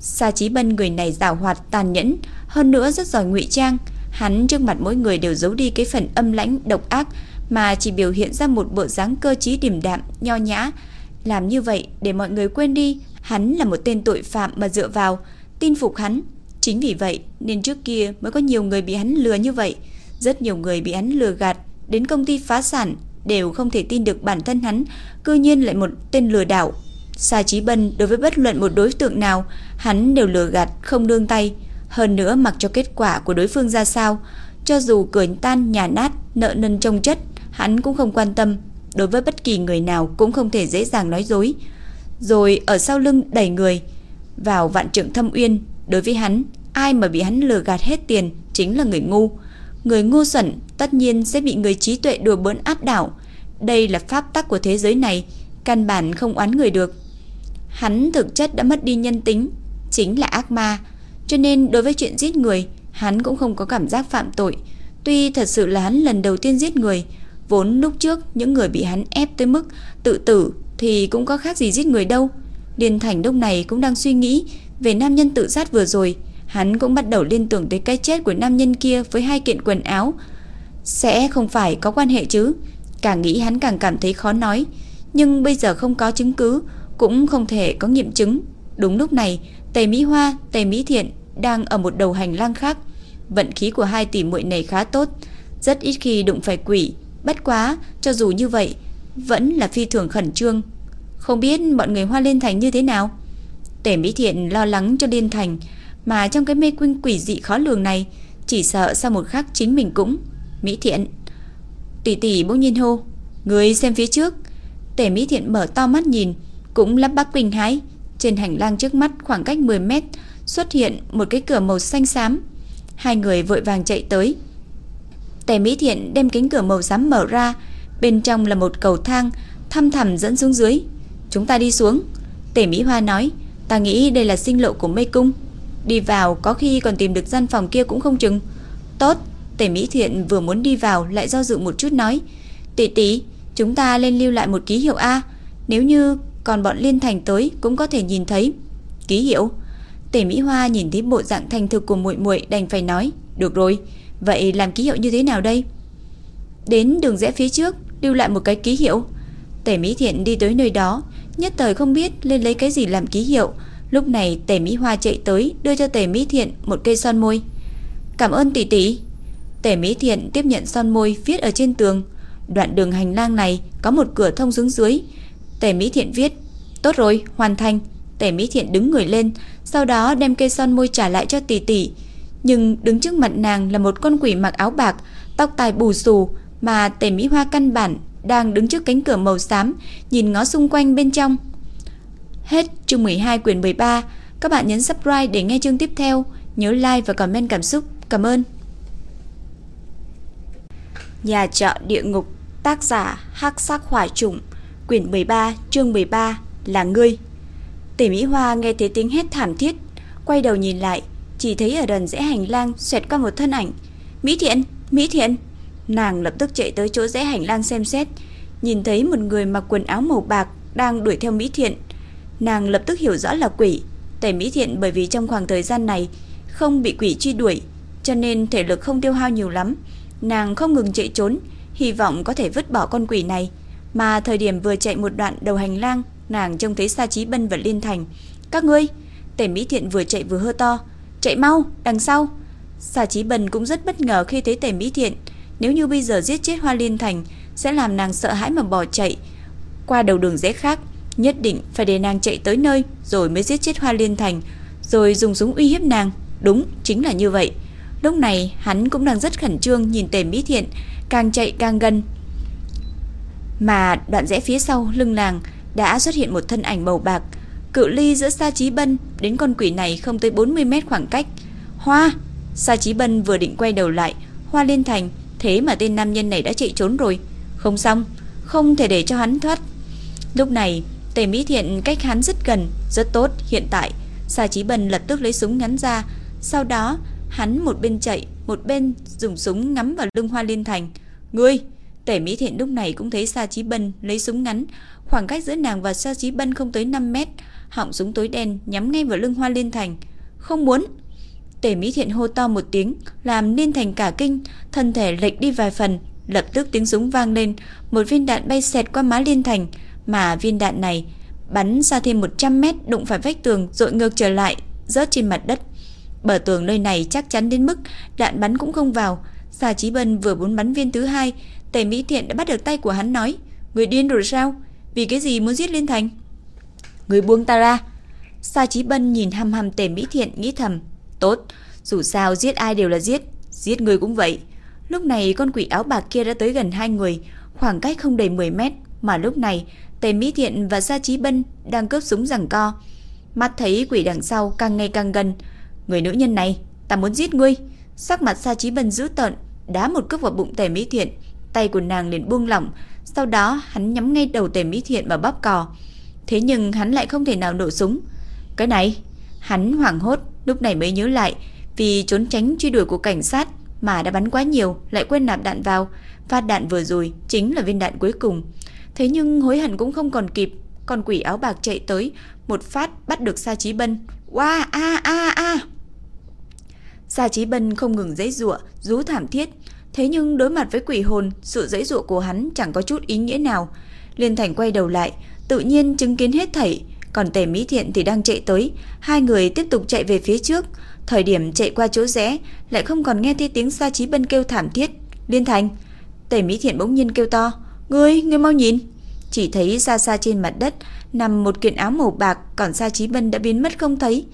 Sa Chí Bân người này giàu hoạt tàn nhẫn, hơn nữa rất giỏi ngụy trang, hắn trước mặt mỗi người đều giấu đi cái phần âm lãnh độc ác mà chỉ biểu hiện ra một bộ dáng cơ trí điềm đạm, nho nhã, làm như vậy để mọi người quên đi hắn là một tên tội phạm mà dựa vào, tin phục hắn. Chính vì vậy nên trước kia mới có nhiều người bị hắn lừa như vậy. Rất nhiều người bị hắn lừa gạt, đến công ty phá sản đều không thể tin được bản thân hắn, cư nhiên lại một tên lừa đảo. Sa Chí Bân đối với bất luận một đối tượng nào, hắn đều lừa gạt không đương tay. Hơn nữa mặc cho kết quả của đối phương ra sao, cho dù cửa tan nhà nát, nợ nần trông chất, hắn cũng không quan tâm đối với bất kỳ người nào cũng không thể dễ dàng nói dối. Rồi ở sau lưng đẩy người vào vạn trượng thâm uyên, đối với hắn, ai mà bị hắn lừa gạt hết tiền chính là người ngu. Người ngu xuẩn tất nhiên sẽ bị người trí tuệ đùa bỡn áp đảo. Đây là pháp tắc của thế giới này, căn bản không oán người được. Hắn thực chất đã mất đi nhân tính, chính là ác ma, cho nên đối với chuyện giết người, hắn cũng không có cảm giác phạm tội. Tuy thật sự là hắn lần đầu tiên giết người, Vốn lúc trước những người bị hắn ép tới mức tự tử thì cũng có khác gì giết người đâu. Liên Thành lúc này cũng đang suy nghĩ về nam nhân tự sát vừa rồi. Hắn cũng bắt đầu liên tưởng tới cái chết của nam nhân kia với hai kiện quần áo. Sẽ không phải có quan hệ chứ. Càng nghĩ hắn càng cảm thấy khó nói. Nhưng bây giờ không có chứng cứ, cũng không thể có nghiệm chứng. Đúng lúc này, Tề Mỹ Hoa, Tề Mỹ Thiện đang ở một đầu hành lang khác. Vận khí của hai tỷ muội này khá tốt, rất ít khi đụng phải quỷ, Bất quá, cho dù như vậy, vẫn là phi thường khẩn trương. Không biết bọn người Hoa Liên Thành như thế nào? Tể Mỹ Thiện lo lắng cho Liên Thành, mà trong cái mê quynh quỷ dị khó lường này, chỉ sợ sau một khắc chính mình cũng. Mỹ Thiện. Tỷ tỷ bỗng nhiên hô, người xem phía trước. Tể Mỹ Thiện mở to mắt nhìn, cũng lắp bắp kinh hãi. Trên hành lang trước mắt khoảng cách 10 mét xuất hiện một cái cửa màu xanh xám. Hai người vội vàng chạy tới, Tề Mỹ Thiện đem cánh cửa màu xám mở ra, bên trong là một cầu thang thăm thẳm dẫn xuống dưới. Chúng ta đi xuống. Tề Mỹ Hoa nói, ta nghĩ đây là sinh lộ của mê cung. Đi vào có khi còn tìm được gian phòng kia cũng không chừng. Tốt, Tề Mỹ Thiện vừa muốn đi vào lại do dự một chút nói, tỷ tỷ, chúng ta lên lưu lại một ký hiệu A. Nếu như còn bọn Liên Thành tới cũng có thể nhìn thấy. Ký hiệu. Tề Mỹ Hoa nhìn thấy bộ dạng thành thực của muội muội đành phải nói, "Được rồi, vậy làm ký hiệu như thế nào đây?" Đến đường rẽ phía trước, lưu lại một cái ký hiệu. Tề Mỹ Thiện đi tới nơi đó, nhất thời không biết lên lấy cái gì làm ký hiệu. Lúc này Tề Mỹ Hoa chạy tới, đưa cho Tề Mỹ Thiện một cây son môi. "Cảm ơn tỷ tỷ." Tề Mỹ Thiện tiếp nhận son môi viết ở trên tường. Đoạn đường hành lang này có một cửa thông xuống dưới. Tề Mỹ Thiện viết, "Tốt rồi, hoàn thành." Tề Mỹ Thiện đứng người lên, sau đó đem cây son môi trả lại cho tỷ tỷ. Nhưng đứng trước mặt nàng là một con quỷ mặc áo bạc, tóc tai bù xù mà Tề Mỹ Hoa căn bản đang đứng trước cánh cửa màu xám, nhìn ngó xung quanh bên trong. Hết chương 12 quyển 13. Các bạn nhấn subscribe để nghe chương tiếp theo. Nhớ like và comment cảm xúc. Cảm ơn. Nhà trọ địa ngục Tác giả Hắc Sắc Hỏa Trùng Quyển 13 chương 13 Là ngươi tỷ Mỹ Hoa nghe thấy tiếng hét thảm thiết Quay đầu nhìn lại Chỉ thấy ở đần rẽ hành lang xoẹt qua một thân ảnh Mỹ Thiện, Mỹ Thiện Nàng lập tức chạy tới chỗ rẽ hành lang xem xét Nhìn thấy một người mặc quần áo màu bạc Đang đuổi theo Mỹ Thiện Nàng lập tức hiểu rõ là quỷ tẩy Mỹ Thiện bởi vì trong khoảng thời gian này Không bị quỷ truy đuổi Cho nên thể lực không tiêu hao nhiều lắm Nàng không ngừng chạy trốn, hy vọng có thể vứt bỏ con quỷ này. Mà thời điểm vừa chạy một đoạn đầu hành lang, nàng trông thấy Sa Chí Bân và Liên Thành. "Các ngươi!" Tề Mỹ Thiện vừa chạy vừa hơ to, "Chạy mau, đằng sau!" Sa Chí Bân cũng rất bất ngờ khi thấy Tề Mỹ Thiện, nếu như bây giờ giết chết Hoa Liên Thành sẽ làm nàng sợ hãi mà bỏ chạy qua đầu đường rẽ khác, nhất định phải để nàng chạy tới nơi rồi mới giết chết Hoa Liên Thành, rồi dùng súng uy hiếp nàng. Đúng, chính là như vậy. Lúc này hắn cũng đang rất khẩn trương nhìn Tề Mỹ Thiện càng chạy càng gần. Mà đoạn rẽ phía sau lưng nàng đã xuất hiện một thân ảnh màu bạc, cự ly giữa Sa Chí Bân đến con quỷ này không tới 40 mét khoảng cách. Hoa! Sa Chí Bân vừa định quay đầu lại, Hoa Liên Thành, thế mà tên nam nhân này đã chạy trốn rồi. Không xong, không thể để cho hắn thoát. Lúc này, Tề Mỹ Thiện cách hắn rất gần, rất tốt, hiện tại Sa Chí Bân lập tức lấy súng ngắn ra, sau đó Hắn một bên chạy, một bên dùng súng ngắm vào lưng Hoa Liên Thành. "Ngươi!" Tể Mỹ Thiện lúc này cũng thấy Sa Chí Bân lấy súng ngắn, khoảng cách giữa nàng và Sa Chí Bân không tới 5 mét, họng súng tối đen nhắm ngay vào lưng Hoa Liên Thành. "Không muốn!" Tề Mỹ Thiện hô to một tiếng, làm Liên Thành cả kinh, thân thể lệch đi vài phần, lập tức tiếng súng vang lên, một viên đạn bay xẹt qua má Liên Thành, mà viên đạn này bắn ra thêm 100 mét đụng phải vách tường rồi ngược trở lại, rớt trên mặt đất. Bờ tường nơi này chắc chắn đến mức đạn bắn cũng không vào. Sa Chí Bân vừa muốn bắn viên thứ hai, Tề Mỹ Thiện đã bắt được tay của hắn nói: "Người điên rồi sao? Vì cái gì muốn giết Liên Thành?" "Người buông ta ra." Sa Chí Bân nhìn hăm hăm Tề Mỹ Thiện nghĩ thầm: "Tốt, dù sao giết ai đều là giết, giết người cũng vậy." Lúc này con quỷ áo bạc kia đã tới gần hai người, khoảng cách không đầy 10 mét, mà lúc này Tề Mỹ Thiện và Sa trí Bân đang cướp súng giằng co. Mắt thấy quỷ đằng sau càng ngày càng gần, Người nữ nhân này, ta muốn giết ngươi. Sắc mặt Sa trí Bân dữ tợn, đá một cước vào bụng Tề Mỹ Thiện, tay của nàng liền buông lỏng, sau đó hắn nhắm ngay đầu Tề Mỹ Thiện và bóp cò. Thế nhưng hắn lại không thể nào nổ súng. Cái này, hắn hoảng hốt, lúc này mới nhớ lại, vì trốn tránh truy đuổi của cảnh sát mà đã bắn quá nhiều, lại quên nạp đạn vào, phát đạn vừa rồi chính là viên đạn cuối cùng. Thế nhưng hối hận cũng không còn kịp, con quỷ áo bạc chạy tới, một phát bắt được Sa Chí Bân. Oa a a a. Sa Chí Bân không ngừng giãy giụa, rú thảm thiết, thế nhưng đối mặt với quỷ hồn, sự giãy giụa của hắn chẳng có chút ý nghĩa nào. Liên Thành quay đầu lại, tự nhiên chứng kiến hết thảy, còn Tề Mỹ Thiện thì đang chạy tới, hai người tiếp tục chạy về phía trước. Thời điểm chạy qua chỗ rẽ, lại không còn nghe thấy tiếng Sa Chí Bân kêu thảm thiết. Liên Thành, Tề Mỹ Thiện bỗng nhiên kêu to, "Ngươi, ngươi mau nhìn!" Chỉ thấy xa xa trên mặt đất nằm một kiện áo màu bạc, còn Sa Chí Bân đã biến mất không thấy.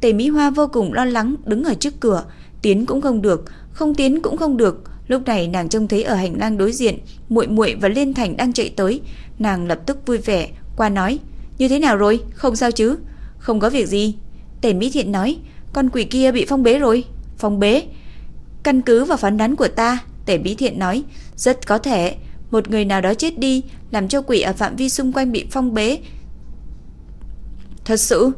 Tề Mỹ Hoa vô cùng lo lắng đứng ở trước cửa, tiến cũng không được, không tiến cũng không được. Lúc này nàng trông thấy ở hành lang đối diện, muội muội và Liên Thành đang chạy tới, nàng lập tức vui vẻ qua nói: "Như thế nào rồi? Không sao chứ?" "Không có việc gì." Tề Mỹ Thiện nói: "Con quỷ kia bị phong bế rồi." "Phong bế?" Căn cứ vào phán đoán của ta, Tề Mỹ Thiện nói: "Rất có thể một người nào đó chết đi, làm cho quỷ ở phạm vi xung quanh bị phong bế." "Thật sự?"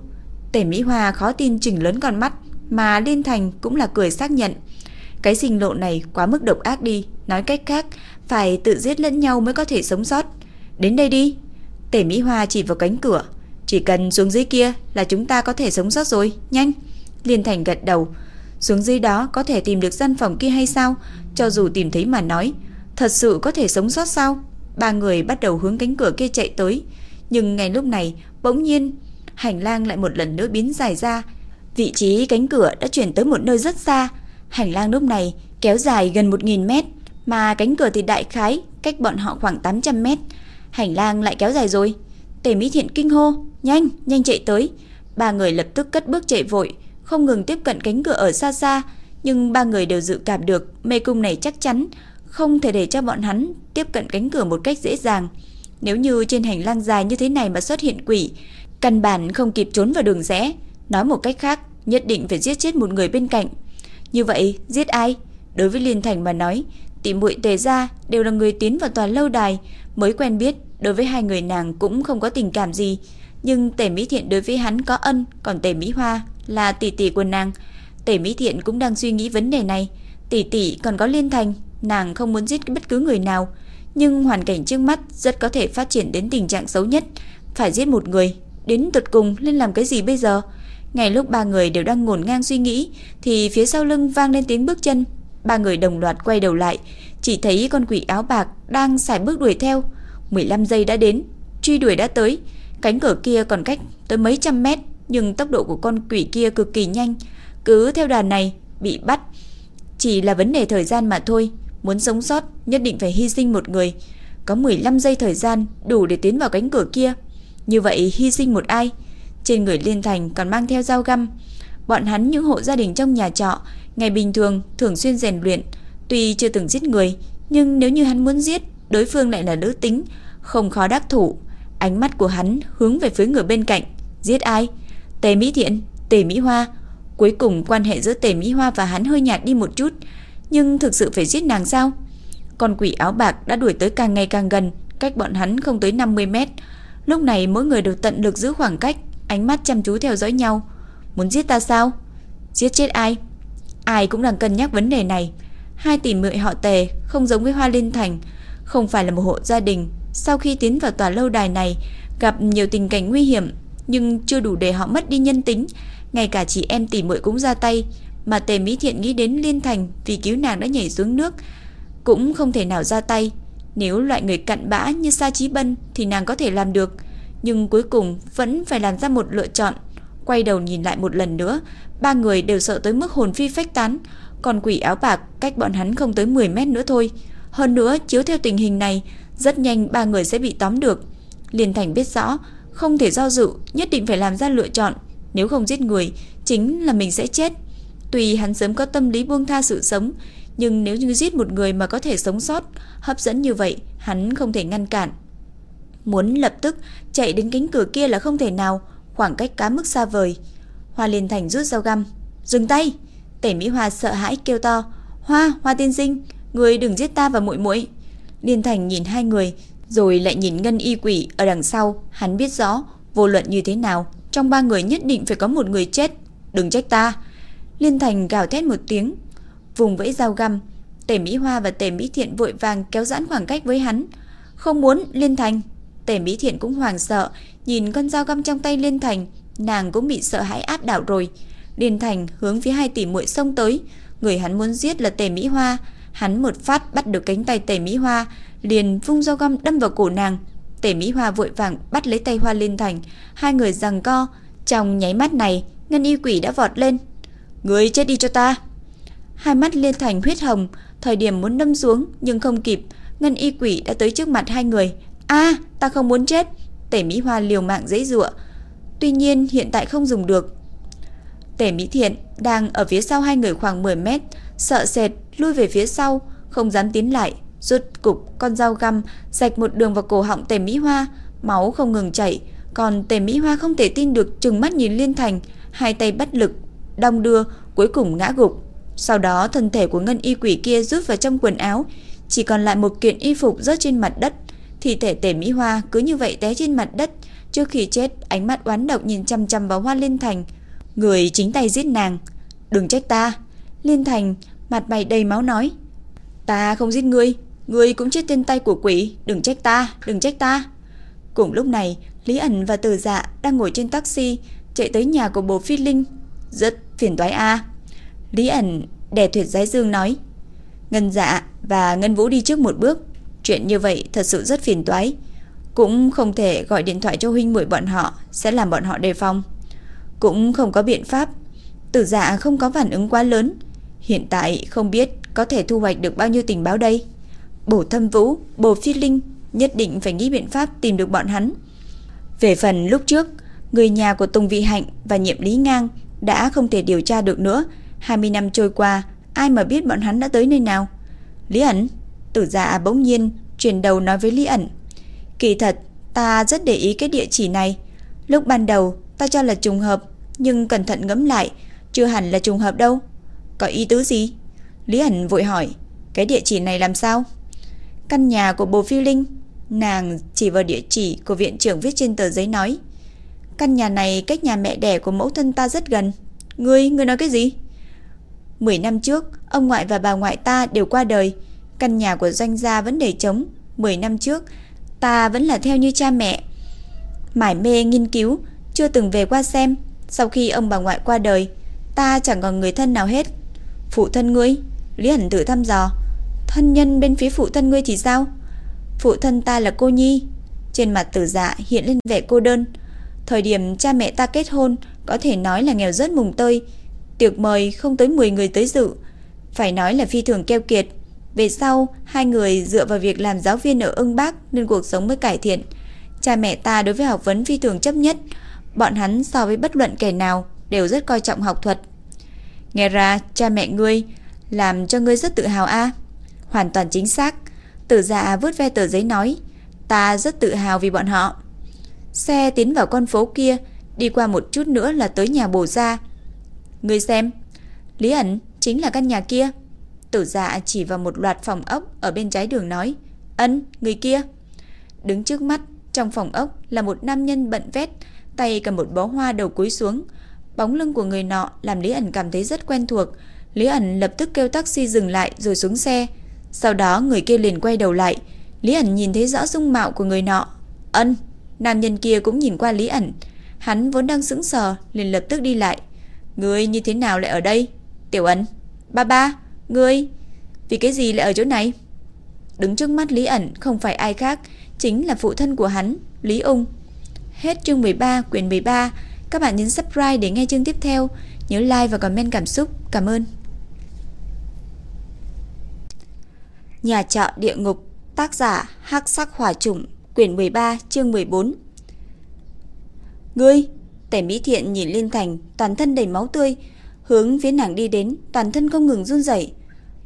Tề Mỹ Hoa khó tin chỉnh lớn con mắt, mà Liên Thành cũng là cười xác nhận. Cái sinh lộ này quá mức độc ác đi, nói cách khác, phải tự giết lẫn nhau mới có thể sống sót. Đến đây đi. Tề Mỹ Hoa chỉ vào cánh cửa, chỉ cần xuống dưới kia là chúng ta có thể sống sót rồi, nhanh. Liên Thành gật đầu, xuống dưới đó có thể tìm được gian phòng kia hay sao? Cho dù tìm thấy mà nói, thật sự có thể sống sót sao? Ba người bắt đầu hướng cánh cửa kia chạy tới, nhưng ngay lúc này, bỗng nhiên, hành lang lại một lần nữa biến dài ra. Vị trí cánh cửa đã chuyển tới một nơi rất xa. Hành lang lúc này kéo dài gần 1.000 mét, mà cánh cửa thì đại khái cách bọn họ khoảng 800 mét. Hành lang lại kéo dài rồi. Tề Mỹ Thiện kinh hô, nhanh, nhanh chạy tới. Ba người lập tức cất bước chạy vội, không ngừng tiếp cận cánh cửa ở xa xa, nhưng ba người đều dự cảm được mê cung này chắc chắn không thể để cho bọn hắn tiếp cận cánh cửa một cách dễ dàng. Nếu như trên hành lang dài như thế này mà xuất hiện quỷ, căn bản không kịp trốn vào đường rẽ, nói một cách khác, nhất định phải giết chết một người bên cạnh. Như vậy, giết ai? Đối với Liên Thành mà nói, tỷ muội Tề gia đều là người tiến vào tòa lâu đài, mới quen biết, đối với hai người nàng cũng không có tình cảm gì, nhưng Tề Mỹ Thiện đối với hắn có ân, còn Tề Mỹ Hoa là tỷ tỷ của nàng. Tề Mỹ Thiện cũng đang suy nghĩ vấn đề này, tỷ tỷ còn có Liên Thành, nàng không muốn giết bất cứ người nào, nhưng hoàn cảnh trước mắt rất có thể phát triển đến tình trạng xấu nhất, phải giết một người, đến tuyệt cùng nên làm cái gì bây giờ? Ngay lúc ba người đều đang ngổn ngang suy nghĩ thì phía sau lưng vang lên tiếng bước chân, ba người đồng loạt quay đầu lại, chỉ thấy con quỷ áo bạc đang xài bước đuổi theo. 15 giây đã đến, truy đuổi đã tới, cánh cửa kia còn cách tới mấy trăm mét, nhưng tốc độ của con quỷ kia cực kỳ nhanh, cứ theo đàn này bị bắt chỉ là vấn đề thời gian mà thôi. Muốn sống sót nhất định phải hy sinh một người. Có 15 giây thời gian đủ để tiến vào cánh cửa kia. Như vậy hy sinh một ai? Trên người Liên Thành còn mang theo dao găm. Bọn hắn những hộ gia đình trong nhà trọ Ngày bình thường thường xuyên rèn luyện Tuy chưa từng giết người Nhưng nếu như hắn muốn giết Đối phương lại là nữ tính Không khó đắc thủ Ánh mắt của hắn hướng về phía người bên cạnh Giết ai? Tề Mỹ Thiện, Tề Mỹ Hoa Cuối cùng quan hệ giữa Tề Mỹ Hoa và hắn hơi nhạt đi một chút nhưng thực sự phải giết nàng sao? Con quỷ áo bạc đã đuổi tới càng ngày càng gần, cách bọn hắn không tới 50 mét. Lúc này mỗi người đều tận lực giữ khoảng cách, ánh mắt chăm chú theo dõi nhau. Muốn giết ta sao? Giết chết ai? Ai cũng đang cân nhắc vấn đề này. Hai tỷ muội họ Tề không giống với Hoa Linh Thành, không phải là một hộ gia đình. Sau khi tiến vào tòa lâu đài này, gặp nhiều tình cảnh nguy hiểm, nhưng chưa đủ để họ mất đi nhân tính, ngay cả chị em tỷ muội cũng ra tay, mà Tề Mỹ Thiện nghĩ đến Liên Thành vì cứu nàng đã nhảy xuống nước, cũng không thể nào ra tay. Nếu loại người cặn bã như Sa Chí Bân thì nàng có thể làm được, nhưng cuối cùng vẫn phải làm ra một lựa chọn. Quay đầu nhìn lại một lần nữa, ba người đều sợ tới mức hồn phi phách tán, còn quỷ áo bạc cách bọn hắn không tới 10 mét nữa thôi. Hơn nữa, chiếu theo tình hình này, rất nhanh ba người sẽ bị tóm được. Liên Thành biết rõ, không thể do dự, nhất định phải làm ra lựa chọn. Nếu không giết người, chính là mình sẽ chết. Tuy hắn sớm có tâm lý buông tha sự sống, nhưng nếu như giết một người mà có thể sống sót, hấp dẫn như vậy, hắn không thể ngăn cản. Muốn lập tức chạy đến cánh cửa kia là không thể nào, khoảng cách cá mức xa vời. Hoa Liên Thành rút dao găm, "Dừng tay!" Tể Mỹ Hoa sợ hãi kêu to, "Hoa, Hoa tiên sinh, người đừng giết ta và muội muội." Liên Thành nhìn hai người, rồi lại nhìn Ngân Y Quỷ ở đằng sau, hắn biết rõ, vô luận như thế nào, trong ba người nhất định phải có một người chết, "Đừng trách ta." Liên Thành gào thét một tiếng, vùng vẫy dao găm, Tề Mỹ Hoa và Tề Mỹ Thiện vội vàng kéo giãn khoảng cách với hắn. Không muốn Liên Thành. Tề Mỹ Thiện cũng hoàng sợ, nhìn con dao găm trong tay Liên Thành, nàng cũng bị sợ hãi áp đảo rồi. Liên Thành hướng phía hai tỷ muội xông tới, người hắn muốn giết là Tề Mỹ Hoa, hắn một phát bắt được cánh tay Tề Mỹ Hoa, liền vung dao găm đâm vào cổ nàng. Tề Mỹ Hoa vội vàng bắt lấy tay Hoa Liên Thành, hai người giằng co, trong nháy mắt này, Ngân Y Quỷ đã vọt lên, Người chết đi cho ta. Hai mắt liên thành huyết hồng Thời điểm muốn đâm xuống nhưng không kịp Ngân y quỷ đã tới trước mặt hai người a ta không muốn chết. Tể Mỹ Hoa liều mạng dễ dụa. Tuy nhiên hiện tại không dùng được. Tể Mỹ Thiện đang ở phía sau hai người khoảng 10 mét Sợ sệt lui về phía sau Không dám tiến lại. Rút cục con dao găm Rạch một đường vào cổ họng Tề Mỹ Hoa. Máu không ngừng chảy. Còn Tề Mỹ Hoa không thể tin được Trừng mắt nhìn Liên Thành. Hai tay bất lực đong đưa, cuối cùng ngã gục. Sau đó thân thể của ngân y quỷ kia rút vào trong quần áo, chỉ còn lại một kiện y phục rớt trên mặt đất. Thi thể tề Mỹ Hoa cứ như vậy té trên mặt đất, trước khi chết ánh mắt oán độc nhìn chăm chăm vào Hoa Liên Thành. Người chính tay giết nàng, đừng trách ta. Liên Thành mặt mày đầy máu nói, ta không giết ngươi, ngươi cũng chết trên tay của quỷ, đừng trách ta, đừng trách ta. Cùng lúc này, Lý ẩn và Từ Dạ đang ngồi trên taxi chạy tới nhà của bố Phi Linh. Rất phiền toái a. Lý ẩn đè tuyệt giái dương nói. Ngân Dạ và Ngân Vũ đi trước một bước. Chuyện như vậy thật sự rất phiền toái. Cũng không thể gọi điện thoại cho huynh muội bọn họ sẽ làm bọn họ đề phòng. Cũng không có biện pháp. Tử dạ không có phản ứng quá lớn. Hiện tại không biết có thể thu hoạch được bao nhiêu tình báo đây. Bổ thâm vũ, bổ phi linh nhất định phải nghĩ biện pháp tìm được bọn hắn. Về phần lúc trước, người nhà của Tùng Vị Hạnh và Nhiệm Lý Ngang đã không thể điều tra được nữa. 20 năm trôi qua, ai mà biết bọn hắn đã tới nơi nào. Lý ẩn, tử dạ bỗng nhiên chuyển đầu nói với Lý ẩn. Kỳ thật, ta rất để ý cái địa chỉ này. Lúc ban đầu, ta cho là trùng hợp, nhưng cẩn thận ngẫm lại, chưa hẳn là trùng hợp đâu. Có ý tứ gì? Lý ẩn vội hỏi, cái địa chỉ này làm sao? Căn nhà của bồ Phi Linh, nàng chỉ vào địa chỉ của viện trưởng viết trên tờ giấy nói. Căn nhà này cách nhà mẹ đẻ của mẫu thân ta rất gần. Ngươi, ngươi nói cái gì? Mười năm trước, ông ngoại và bà ngoại ta đều qua đời. Căn nhà của doanh gia vẫn để trống. Mười năm trước, ta vẫn là theo như cha mẹ. Mải mê nghiên cứu, chưa từng về qua xem. Sau khi ông bà ngoại qua đời, ta chẳng còn người thân nào hết. Phụ thân ngươi, Lý Hẳn tự thăm dò. Thân nhân bên phía phụ thân ngươi thì sao? Phụ thân ta là cô Nhi. Trên mặt tử dạ hiện lên vẻ cô đơn. Thời điểm cha mẹ ta kết hôn, có thể nói là nghèo rớt mùng tơi. Tiệc mời không tới 10 người tới dự. Phải nói là phi thường keo kiệt. Về sau, hai người dựa vào việc làm giáo viên ở ưng bác nên cuộc sống mới cải thiện. Cha mẹ ta đối với học vấn phi thường chấp nhất. Bọn hắn so với bất luận kẻ nào đều rất coi trọng học thuật. Nghe ra cha mẹ ngươi làm cho ngươi rất tự hào a Hoàn toàn chính xác. Tử dạ vứt ve tờ giấy nói. Ta rất tự hào vì bọn họ. Xe tiến vào con phố kia, đi qua một chút nữa là tới nhà bồ gia. Ngươi xem, Lý ẩn chính là căn nhà kia. Tử dạ chỉ vào một loạt phòng ốc ở bên trái đường nói. Ân, người kia. Đứng trước mắt, trong phòng ốc là một nam nhân bận vét, tay cầm một bó hoa đầu cúi xuống. Bóng lưng của người nọ làm Lý ẩn cảm thấy rất quen thuộc. Lý ẩn lập tức kêu taxi dừng lại rồi xuống xe. Sau đó người kia liền quay đầu lại. Lý ẩn nhìn thấy rõ dung mạo của người nọ. Ân, nam nhân kia cũng nhìn qua Lý ẩn. Hắn vốn đang sững sờ, liền lập tức đi lại. người như thế nào lại ở đây? Tiểu ẩn, ba ba, ngươi, vì cái gì lại ở chỗ này? Đứng trước mắt Lý ẩn không phải ai khác, chính là phụ thân của hắn, Lý Ung. Hết chương 13, quyển 13. Các bạn nhấn subscribe để nghe chương tiếp theo. Nhớ like và comment cảm xúc. Cảm ơn. Nhà trọ địa ngục, tác giả Hắc Sắc Hỏa Trùng, quyển 13, chương 14. Ngươi, Tề Mỹ Thiện nhìn lên Thành, toàn thân đầy máu tươi, hướng phía nàng đi đến, toàn thân không ngừng run rẩy.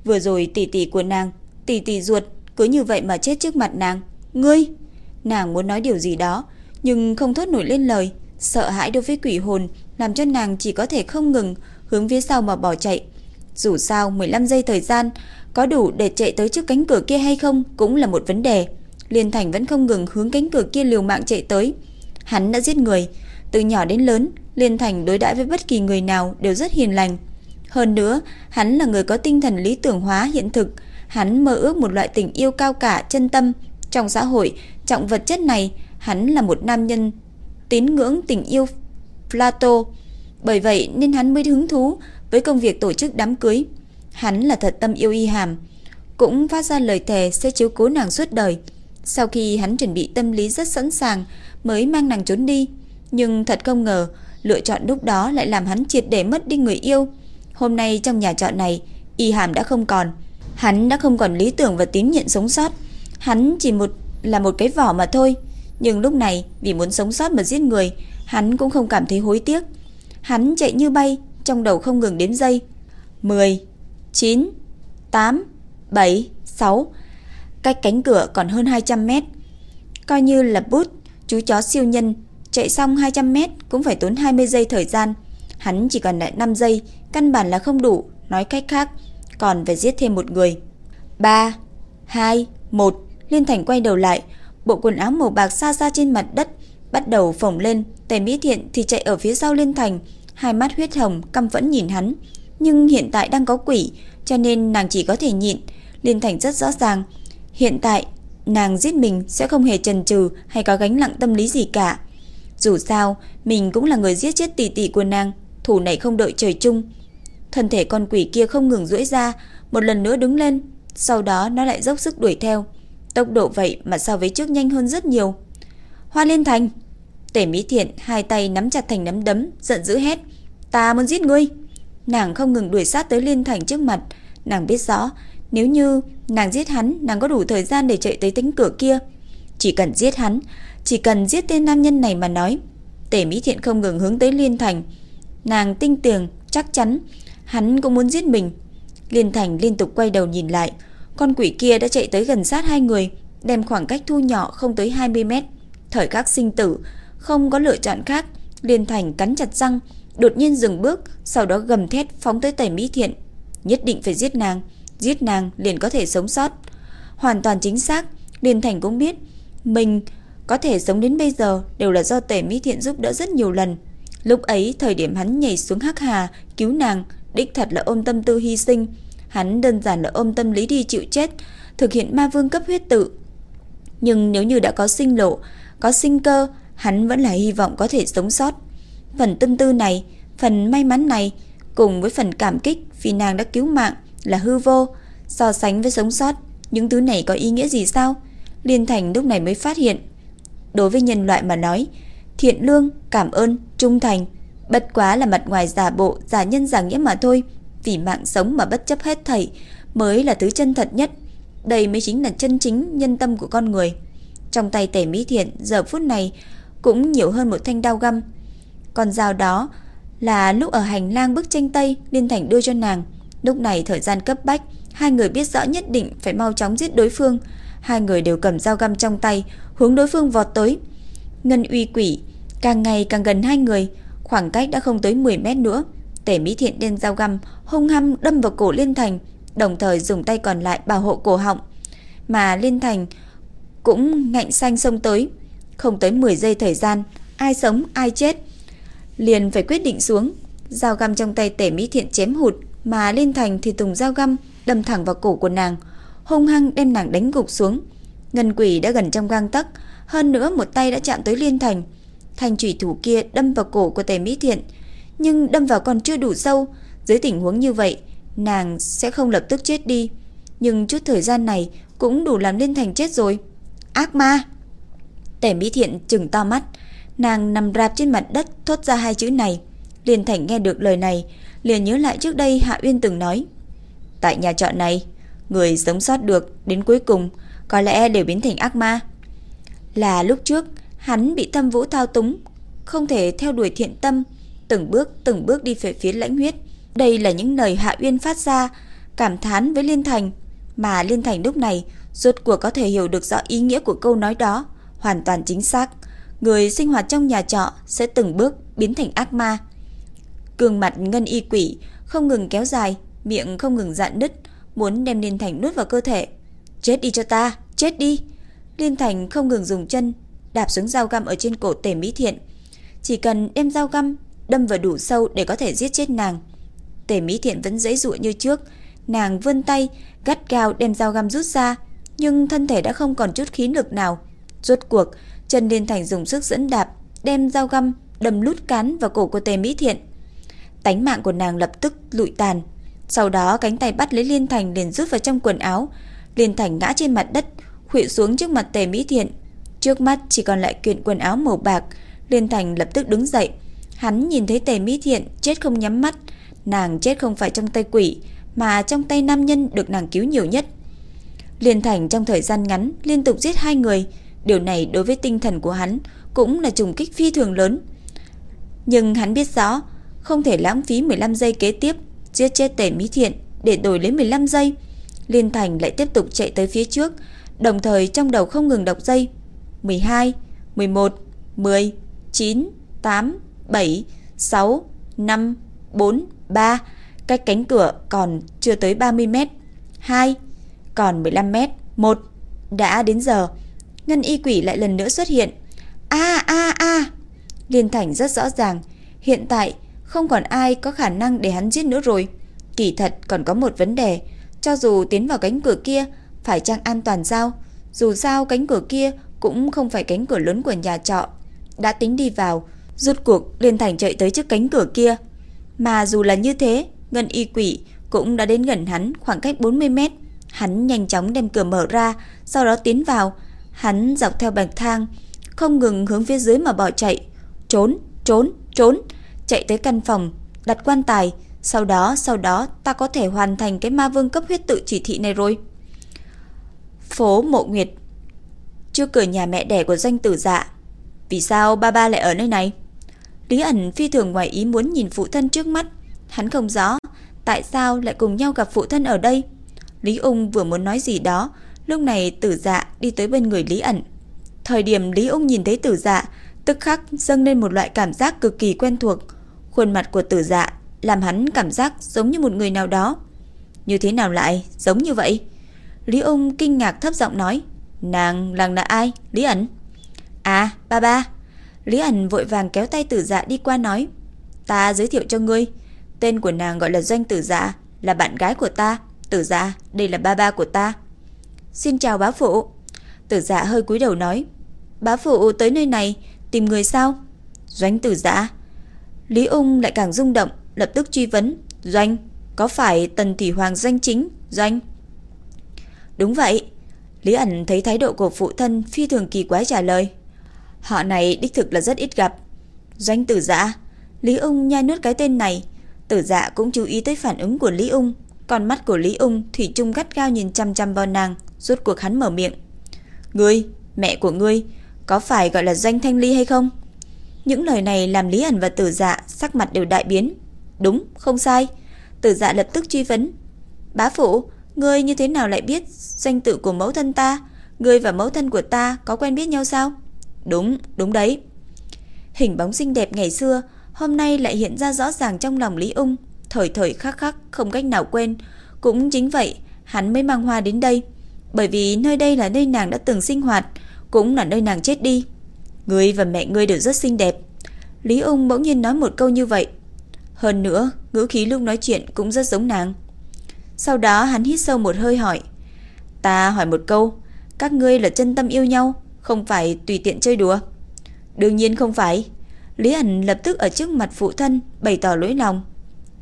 Vừa rồi tỷ tỷ của nàng, tỷ tỷ ruột cứ như vậy mà chết trước mặt nàng. Ngươi, nàng muốn nói điều gì đó, nhưng không thốt nổi lên lời, sợ hãi đối với quỷ hồn làm cho nàng chỉ có thể không ngừng hướng phía sau mà bỏ chạy. Dù sao 15 giây thời gian có đủ để chạy tới trước cánh cửa kia hay không cũng là một vấn đề. Liên Thành vẫn không ngừng hướng cánh cửa kia liều mạng chạy tới. Hắn đã giết người, từ nhỏ đến lớn, Liên Thành đối đãi với bất kỳ người nào đều rất hiền lành. Hơn nữa, hắn là người có tinh thần lý tưởng hóa hiện thực, hắn mơ ước một loại tình yêu cao cả chân tâm. Trong xã hội, trọng vật chất này, hắn là một nam nhân tín ngưỡng tình yêu Plato. Bởi vậy nên hắn mới hứng thú với công việc tổ chức đám cưới. Hắn là thật tâm yêu y hàm, cũng phát ra lời thề sẽ chiếu cố nàng suốt đời. Sau khi hắn chuẩn bị tâm lý rất sẵn sàng mới mang nàng trốn đi, nhưng thật không ngờ, lựa chọn lúc đó lại làm hắn triệt để mất đi người yêu. Hôm nay trong nhà trọ này, y hàm đã không còn, hắn đã không còn lý tưởng và tín nhiệm sống sót. Hắn chỉ một là một cái vỏ mà thôi, nhưng lúc này vì muốn sống sót mà giết người, hắn cũng không cảm thấy hối tiếc. Hắn chạy như bay, trong đầu không ngừng đếm giây. 10, 9, 8, 7, 6. Cách cánh cửa còn hơn 200 mét. Coi như là bút, chú chó siêu nhân, chạy xong 200 mét cũng phải tốn 20 giây thời gian. Hắn chỉ còn lại 5 giây, căn bản là không đủ, nói cách khác, còn phải giết thêm một người. 3, 2, 1, Liên Thành quay đầu lại, bộ quần áo màu bạc xa xa trên mặt đất, bắt đầu phồng lên, Tề Mỹ Thiện thì chạy ở phía sau Liên Thành, hai mắt huyết hồng căm phẫn nhìn hắn, nhưng hiện tại đang có quỷ, cho nên nàng chỉ có thể nhịn. Liên Thành rất rõ ràng, hiện tại nàng giết mình sẽ không hề chần chừ hay có gánh nặng tâm lý gì cả. Dù sao, mình cũng là người giết chết tỷ tỷ của nàng, thủ này không đợi trời chung. Thân thể con quỷ kia không ngừng duỗi ra, một lần nữa đứng lên, sau đó nó lại dốc sức đuổi theo. Tốc độ vậy mà so với trước nhanh hơn rất nhiều. Hoa Liên Thành, Tể Mỹ Thiện hai tay nắm chặt thành nắm đấm, giận dữ hét, "Ta muốn giết ngươi!" Nàng không ngừng đuổi sát tới Liên Thành trước mặt, nàng biết rõ, nếu như nàng giết hắn, nàng có đủ thời gian để chạy tới tính cửa kia. Chỉ cần giết hắn, chỉ cần giết tên nam nhân này mà nói. Tể Mỹ Thiện không ngừng hướng tới Liên Thành. Nàng tinh tường, chắc chắn hắn cũng muốn giết mình. Liên Thành liên tục quay đầu nhìn lại, con quỷ kia đã chạy tới gần sát hai người, đem khoảng cách thu nhỏ không tới 20 mét. Thời khắc sinh tử, không có lựa chọn khác, Liên Thành cắn chặt răng, đột nhiên dừng bước, sau đó gầm thét phóng tới tẩy Mỹ Thiện, nhất định phải giết nàng, giết nàng liền có thể sống sót. Hoàn toàn chính xác, Liên Thành cũng biết mình có thể sống đến bây giờ đều là do Tề Mỹ Thiện giúp đỡ rất nhiều lần. Lúc ấy, thời điểm hắn nhảy xuống hắc hà cứu nàng, đích thật là ôm tâm tư hy sinh, hắn đơn giản là ôm tâm lý đi chịu chết, thực hiện ma vương cấp huyết tự. Nhưng nếu như đã có sinh lộ, có sinh cơ, hắn vẫn là hy vọng có thể sống sót. Phần tâm tư này, phần may mắn này, cùng với phần cảm kích vì nàng đã cứu mạng là hư vô, so sánh với sống sót, những thứ này có ý nghĩa gì sao? Liên Thành lúc này mới phát hiện. Đối với nhân loại mà nói, thiện lương, cảm ơn, trung thành, bất quá là mặt ngoài giả bộ, giả nhân giả nghĩa mà thôi, vì mạng sống mà bất chấp hết thảy mới là thứ chân thật nhất. Đây mới chính là chân chính nhân tâm của con người. Trong tay Tề Mỹ Thiện giờ phút này cũng nhiều hơn một thanh đao găm. Còn dao đó là lúc ở hành lang bức tranh Tây Liên Thành đưa cho nàng. Lúc này thời gian cấp bách, hai người biết rõ nhất định phải mau chóng giết đối phương. Hai người đều cầm dao găm trong tay, hướng đối phương vọt tới. Ngân uy quỷ, càng ngày càng gần hai người, khoảng cách đã không tới 10 mét nữa. Tể Mỹ Thiện đem dao găm hung hăng đâm vào cổ Liên Thành, đồng thời dùng tay còn lại bảo hộ cổ họng. Mà Liên Thành cũng ngạnh xanh xông tới, không tới 10 giây thời gian, ai sống ai chết. Liền phải quyết định xuống, dao găm trong tay Tể Mỹ Thiện chém hụt, mà Liên Thành thì dùng dao găm đâm thẳng vào cổ của nàng, hung hăng đem nàng đánh gục xuống. Ngân quỷ đã gần trong gang tấc, hơn nữa một tay đã chạm tới Liên Thành. Thanh trùy thủ kia đâm vào cổ của Tề Mỹ Thiện, nhưng đâm vào còn chưa đủ sâu, dưới tình huống như vậy, nàng sẽ không lập tức chết đi, nhưng chút thời gian này cũng đủ làm Liên Thành chết rồi. Ác ma. Tề Mỹ Thiện trừng to mắt, nàng nằm rạp trên mặt đất thốt ra hai chữ này. Liên Thành nghe được lời này, liền nhớ lại trước đây Hạ Uyên từng nói, tại nhà trọ này, người sống sót được đến cuối cùng có lẽ đều biến thành ác ma. Là lúc trước, hắn bị Thâm Vũ thao túng, không thể theo đuổi thiện tâm, từng bước từng bước đi về phía lãnh huyết. Đây là những lời Hạ Uyên phát ra, cảm thán với Liên Thành, mà Liên Thành lúc này rốt cuộc có thể hiểu được rõ ý nghĩa của câu nói đó, hoàn toàn chính xác. Người sinh hoạt trong nhà trọ sẽ từng bước biến thành ác ma. Cương mặt ngân y quỷ không ngừng kéo dài, miệng không ngừng dạn nứt, muốn đem Liên Thành nuốt vào cơ thể. Chết đi cho ta, chết đi. Liên Thành không ngừng dùng chân đạp xuống dao găm ở trên cổ Tề Mỹ Thiện. Chỉ cần đem dao găm đâm vào đủ sâu để có thể giết chết nàng. Tề Mỹ Thiện vẫn dễ dụa như trước, nàng vươn tay, gắt gao đem dao găm rút ra, nhưng thân thể đã không còn chút khí lực nào. Rốt cuộc, Trần Liên Thành dùng sức dẫn đạp, đem dao găm đâm lút cán vào cổ của Tề Mỹ Thiện. Tánh mạng của nàng lập tức lụi tàn. Sau đó cánh tay bắt lấy Liên Thành liền rút vào trong quần áo. Liên Thành ngã trên mặt đất, khuỵu xuống trước mặt Tề Mỹ Thiện. Trước mắt chỉ còn lại kiện quần áo màu bạc. Liên Thành lập tức đứng dậy. Hắn nhìn thấy Tề Mỹ Thiện chết không nhắm mắt. Nàng chết không phải trong tay quỷ, mà trong tay nam nhân được nàng cứu nhiều nhất. Liên Thành trong thời gian ngắn liên tục giết hai người. Điều này đối với tinh thần của hắn cũng là trùng kích phi thường lớn. Nhưng hắn biết rõ, không thể lãng phí 15 giây kế tiếp giết chết Tề Mỹ Thiện để đổi lấy 15 giây. Liên Thành lại tiếp tục chạy tới phía trước, đồng thời trong đầu không ngừng đọc dây 12, 11, 10, 9, 8, 7, 6, 5, 4, 3. Cách cánh cửa còn chưa tới 30 mét. 2, còn 15 mét. 1. Đã đến giờ. Ngân y quỷ lại lần nữa xuất hiện. A a a. Liên Thành rất rõ ràng, hiện tại không còn ai có khả năng để hắn giết nữa rồi. Kỳ thật còn có một vấn đề, cho dù tiến vào cánh cửa kia, phải chăng an toàn sao? Dù sao cánh cửa kia cũng không phải cánh cửa lớn của nhà trọ. Đã tính đi vào, rút cuộc Liên Thành chạy tới trước cánh cửa kia. Mà dù là như thế, Ngân y quỷ cũng đã đến gần hắn khoảng cách 40 mét. Hắn nhanh chóng đem cửa mở ra, sau đó tiến vào. Hắn dọc theo bậc thang, không ngừng hướng phía dưới mà bỏ chạy. Trốn, trốn, trốn. Chạy tới căn phòng, đặt quan tài. Sau đó, sau đó ta có thể hoàn thành cái ma vương cấp huyết tự chỉ thị này rồi. Phố Mộ Nguyệt Trước cửa nhà mẹ đẻ của danh tử dạ. Vì sao ba ba lại ở nơi này? Lý ẩn phi thường ngoài ý muốn nhìn phụ thân trước mắt. Hắn không rõ Tại sao lại cùng nhau gặp phụ thân ở đây. Lý ung vừa muốn nói gì đó, Lúc này tử dạ đi tới bên người Lý ẩn. Thời điểm Lý ung nhìn thấy tử dạ Tức khắc dâng lên một loại cảm giác cực kỳ quen thuộc. Khuôn mặt của tử dạ Làm hắn cảm giác giống như một người nào đó. Như thế nào lại giống như vậy? Lý ung kinh ngạc thấp giọng nói. Nàng làng là ai? Lý ẩn. À ba ba. Lý ẩn vội vàng kéo tay tử dạ đi qua nói, Ta giới thiệu cho ngươi. Tên của nàng gọi là Doanh Tử Dạ Là bạn gái của ta. Tử Dạ đây là ba ba của ta. Xin chào bá phụ. Tử Dạ hơi cúi đầu nói, Bá phụ tới nơi này tìm người sao? Doanh Tử Dạ. Lý ung lại càng rung động, Lập tức truy vấn, Doanh, có phải Tần Thủy Hoàng danh chính, Doanh? Đúng vậy Lý ẩn thấy thái độ của phụ thân phi thường kỳ quái trả lời. Họ này đích thực là rất ít gặp. Doanh tử dạ Lý ung nhai nuốt cái tên này. Tử dạ cũng chú ý tới phản ứng của Lý ung. Còn mắt của Lý ung Thủy chung gắt gao nhìn chăm chăm vào nàng Rốt cuộc hắn mở miệng. Ngươi, mẹ của ngươi Có phải gọi là doanh thanh ly hay không? Những lời này làm Lý ẩn và tử dạ Sắc mặt đều đại biến. Đúng, không sai. Tử dạ lập tức truy vấn. Bá phụ, ngươi như thế nào lại biết danh tự của mẫu thân ta? Ngươi và mẫu thân của ta có quen biết nhau sao? Đúng, đúng đấy. Hình bóng xinh đẹp ngày xưa Hôm nay lại hiện ra rõ ràng trong lòng Lý Ung. Thời thời khắc khắc không cách nào quên. Cũng chính vậy Hắn mới mang hoa đến đây. Bởi vì nơi đây là nơi nàng đã từng sinh hoạt Cũng là nơi nàng chết đi. Ngươi và mẹ ngươi đều rất xinh đẹp. Lý Ung bỗng nhiên nói một câu như vậy. Hơn nữa ngữ khí lúc nói chuyện cũng rất giống nàng. Sau đó hắn hít sâu một hơi hỏi, Ta hỏi một câu, Các ngươi là chân tâm yêu nhau, Không phải tùy tiện chơi đùa? Đương nhiên không phải. Lý ẩn lập tức ở trước mặt phụ thân Bày tỏ lỗi lòng,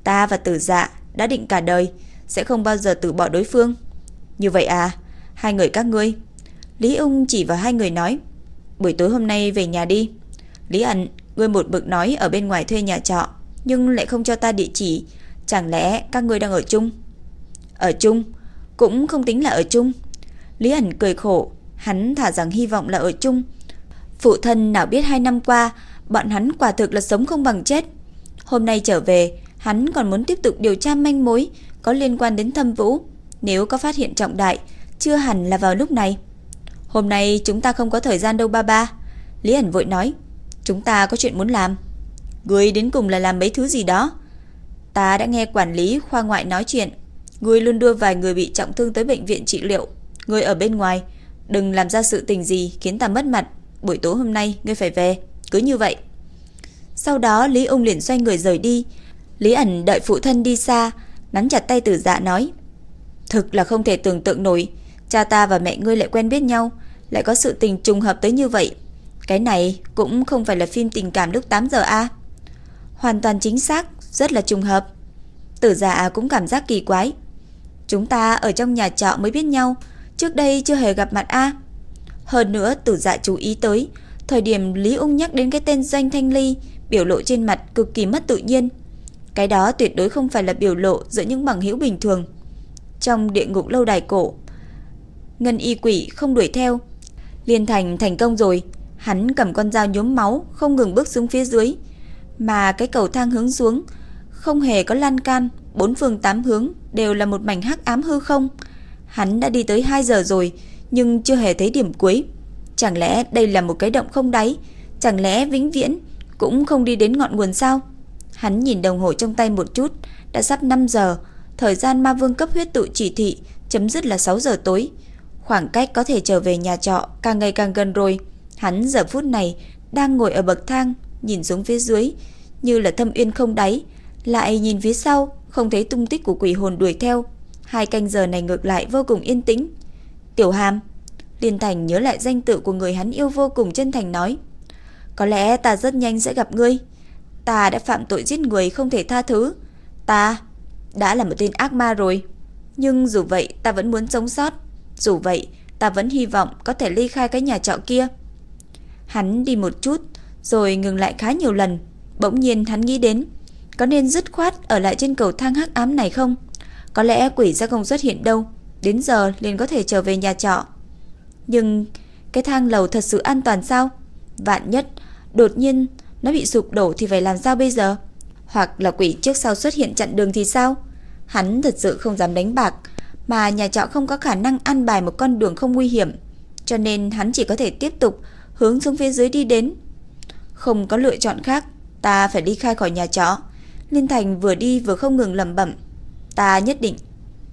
Ta và tử dạ đã định cả đời, Sẽ không bao giờ từ bỏ đối phương. Như vậy à Hai người các ngươi? Lý ung chỉ vào hai người nói, Buổi tối hôm nay về nhà đi. Lý ẩn Ngươi một bực nói ở bên ngoài thuê nhà trọ, Nhưng lại không cho ta địa chỉ, Chẳng lẽ các ngươi đang ở chung? Ở chung Cũng không tính là ở chung Lý ẩn cười khổ Hắn thả rằng hy vọng là ở chung Phụ thân nào biết hai năm qua bọn hắn quả thực là sống không bằng chết. Hôm nay trở về, hắn còn muốn tiếp tục điều tra manh mối có liên quan đến thâm vũ. Nếu có phát hiện trọng đại, chưa hẳn là vào lúc này. Hôm nay chúng ta không có thời gian đâu ba ba. Lý ẩn vội nói, chúng ta có chuyện muốn làm. Người đến cùng là làm mấy thứ gì đó. Ta đã nghe quản lý khoa ngoại nói chuyện. Ngươi luôn đưa vài người bị trọng thương tới bệnh viện trị liệu. Ngươi ở bên ngoài, đừng làm ra sự tình gì khiến ta mất mặt. Buổi tối hôm nay ngươi phải về. Cứ như vậy. Sau đó Lý Ung liền xoay người rời đi. Lý ẩn đợi phụ thân đi xa, nắm chặt tay tử dạ nói. Thực là không thể tưởng tượng nổi, cha ta và mẹ ngươi lại quen biết nhau, lại có sự tình trùng hợp tới như vậy. Cái này cũng không phải là phim tình cảm lúc 8 giờ a. Hoàn toàn chính xác, rất là trùng hợp. Tử dạ cũng cảm giác kỳ quái. Chúng ta ở trong nhà trọ mới biết nhau, trước đây chưa hề gặp mặt a. Hơn nữa tử dạ chú ý tới, Thời điểm Lý Ung nhắc đến cái tên Doanh Thanh Ly, biểu lộ trên mặt cực kỳ mất tự nhiên. Cái đó tuyệt đối không phải là biểu lộ giữa những bằng hữu bình thường. Trong địa ngục lâu đài cổ, Ngân y quỷ không đuổi theo. Liên thành thành công rồi, hắn cầm con dao nhuốm máu không ngừng bước xuống phía dưới, mà cái cầu thang hướng xuống không hề có lan can, bốn phương tám hướng đều là một mảnh hắc ám hư không. Hắn đã đi tới 2 giờ rồi, nhưng chưa hề thấy điểm cuối. Chẳng lẽ đây là một cái động không đáy? Chẳng lẽ vĩnh viễn Cũng không đi đến ngọn nguồn sao? Hắn nhìn đồng hồ trong tay một chút Đã sắp 5 giờ. Thời gian ma vương cấp huyết tụ chỉ thị Chấm dứt là 6 giờ tối. Khoảng cách có thể trở về nhà trọ càng ngày càng gần rồi. Hắn giờ phút này Đang ngồi ở bậc thang Nhìn xuống phía dưới Như là thâm uyên không đáy. Lại nhìn phía sau, Không thấy tung tích của quỷ hồn đuổi theo Hai canh giờ này ngược lại vô cùng yên tĩnh Tiểu hàm, Liên Thành nhớ lại danh tự của người hắn yêu vô cùng chân thành nói. Có lẽ ta rất nhanh sẽ gặp ngươi. Ta đã phạm tội giết người không thể tha thứ. Ta đã là một tên ác ma rồi. Nhưng dù vậy, ta vẫn muốn sống sót. Dù vậy, ta vẫn hy vọng có thể ly khai cái nhà trọ kia. Hắn đi một chút, rồi ngừng lại khá nhiều lần. Bỗng nhiên hắn nghĩ đến có nên dứt khoát ở lại trên cầu thang hắc ám này không? Có lẽ quỷ sẽ không xuất hiện đâu. Đến giờ liền có thể trở về nhà trọ. Nhưng cái thang lầu thật sự an toàn sao? Vạn nhất, đột nhiên nó bị sụp đổ thì phải làm sao bây giờ? Hoặc là quỷ trước sau xuất hiện chặn đường thì sao? Hắn thật sự không dám đánh bạc, mà nhà trọ không có khả năng ăn bài một con đường không nguy hiểm, cho nên hắn chỉ có thể tiếp tục hướng xuống phía dưới đi đến. Không có lựa chọn khác, ta phải đi khai khỏi nhà trọ. Liên Thành vừa đi vừa không ngừng lẩm bẩm, ta nhất định,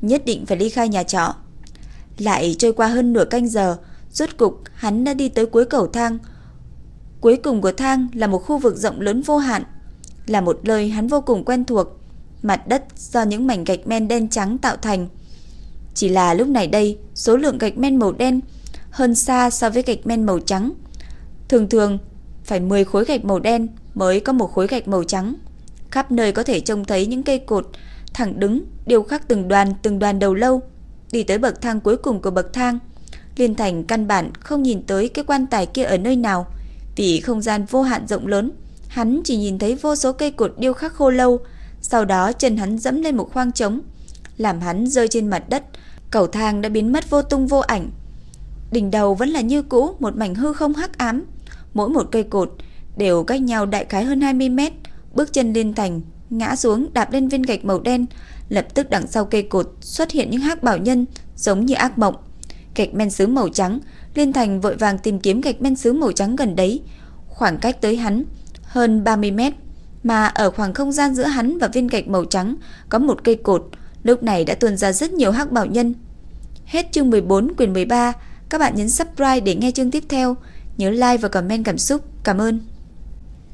nhất định phải ly khai nhà trọ. Lại trôi qua hơn nửa canh giờ, rốt cục hắn đã đi tới cuối cầu thang. Cuối cùng của thang là một khu vực rộng lớn vô hạn, là một nơi hắn vô cùng quen thuộc, mặt đất do những mảnh gạch men đen trắng tạo thành. Chỉ là lúc này đây, số lượng gạch men màu đen hơn xa so với gạch men màu trắng. Thường thường phải 10 khối gạch màu đen mới có một khối gạch màu trắng. Khắp nơi có thể trông thấy những cây cột thẳng đứng, điêu khắc từng đoàn từng đoàn đầu lâu. Đi tới bậc thang cuối cùng của bậc thang, Liên Thành căn bản không nhìn tới cái quan tài kia ở nơi nào, vì không gian vô hạn rộng lớn, hắn chỉ nhìn thấy vô số cây cột điêu khắc khô lâu, sau đó chân hắn dẫm lên một khoang trống, làm hắn rơi trên mặt đất, cầu thang đã biến mất vô tung vô ảnh. Đỉnh đầu vẫn là như cũ, một mảnh hư không hắc ám, mỗi một cây cột đều cách nhau đại khái hơn 20 mét, bước chân lên Thành ngã xuống đạp lên viên gạch màu đen, lập tức đằng sau cây cột xuất hiện những hắc bảo nhân giống như ác mộng. Gạch men sứ màu trắng, Liên Thành vội vàng tìm kiếm gạch men sứ màu trắng gần đấy, khoảng cách tới hắn hơn 30 mét, mà ở khoảng không gian giữa hắn và viên gạch màu trắng có một cây cột, lúc này đã tuôn ra rất nhiều hắc bảo nhân. Hết chương 14 quyển 13, các bạn nhấn subscribe để nghe chương tiếp theo, nhớ like và comment cảm xúc. Cảm ơn.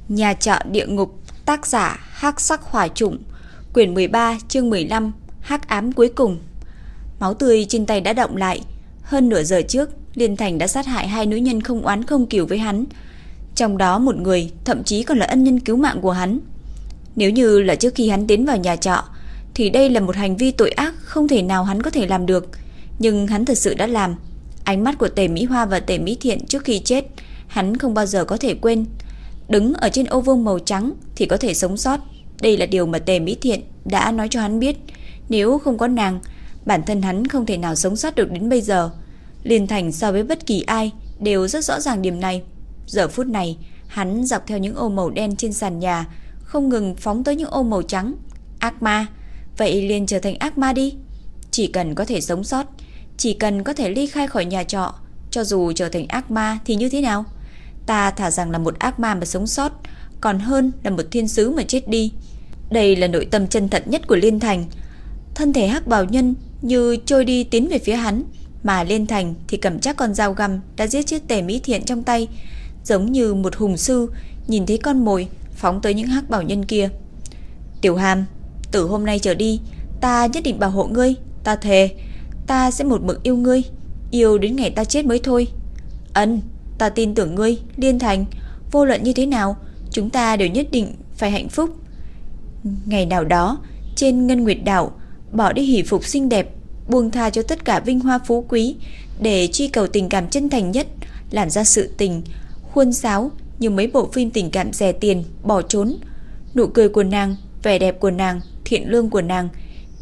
Nhà trọ địa ngục, tác giả Hắc Sắc Hỏa Trùng, quyển 13, chương 15, Hắc ám cuối cùng. Máu tươi trên tay đã động lại, hơn nửa giờ trước, Liên Thành đã sát hại hai nữ nhân không oán không kiều với hắn. Trong đó một người thậm chí còn là ân nhân cứu mạng của hắn. Nếu như là trước khi hắn tiến vào nhà trọ, thì đây là một hành vi tội ác không thể nào hắn có thể làm được. Nhưng hắn thật sự đã làm. Ánh mắt của Tề Mỹ Hoa và Tề Mỹ Thiện trước khi chết, hắn không bao giờ có thể quên. Đứng ở trên ô vuông màu trắng thì có thể sống sót. Đây là điều mà Tề Mỹ Thiện đã nói cho hắn biết. Nếu không có nàng, bản thân hắn không thể nào sống sót được đến bây giờ. Liên Thành so với bất kỳ ai đều rất rõ ràng điểm này. Giờ phút này, hắn dọc theo những ô màu đen trên sàn nhà, không ngừng phóng tới những ô màu trắng. Ác ma, vậy liền trở thành ác ma đi. Chỉ cần có thể sống sót, chỉ cần có thể ly khai khỏi nhà trọ, cho dù trở thành ác ma thì như thế nào? Ta thả rằng là một ác ma mà sống sót, còn hơn là một thiên sứ mà chết đi. Đây là nội tâm chân thật nhất của Liên Thành. Thân thể hắc bào nhân như trôi đi tiến về phía hắn, mà Liên Thành thì cầm chắc con dao găm đã giết chết Tề Mỹ Thiện trong tay, giống như một hùng sư nhìn thấy con mồi phóng tới những hắc bảo nhân kia. Tiểu Hàm, từ hôm nay trở đi, ta nhất định bảo hộ ngươi, ta thề, ta sẽ một mực yêu ngươi, yêu đến ngày ta chết mới thôi. Ân, ta tin tưởng ngươi, Liên Thành, vô luận như thế nào, chúng ta đều nhất định phải hạnh phúc. Ngày nào đó, trên Ngân Nguyệt đảo, bỏ đi hỷ phục xinh đẹp, buông tha cho tất cả vinh hoa phú quý để truy cầu tình cảm chân thành nhất, làm ra sự tình khuôn sáo như mấy bộ phim tình cảm rẻ tiền, bỏ trốn. Nụ cười của nàng, vẻ đẹp của nàng, thiện lương của nàng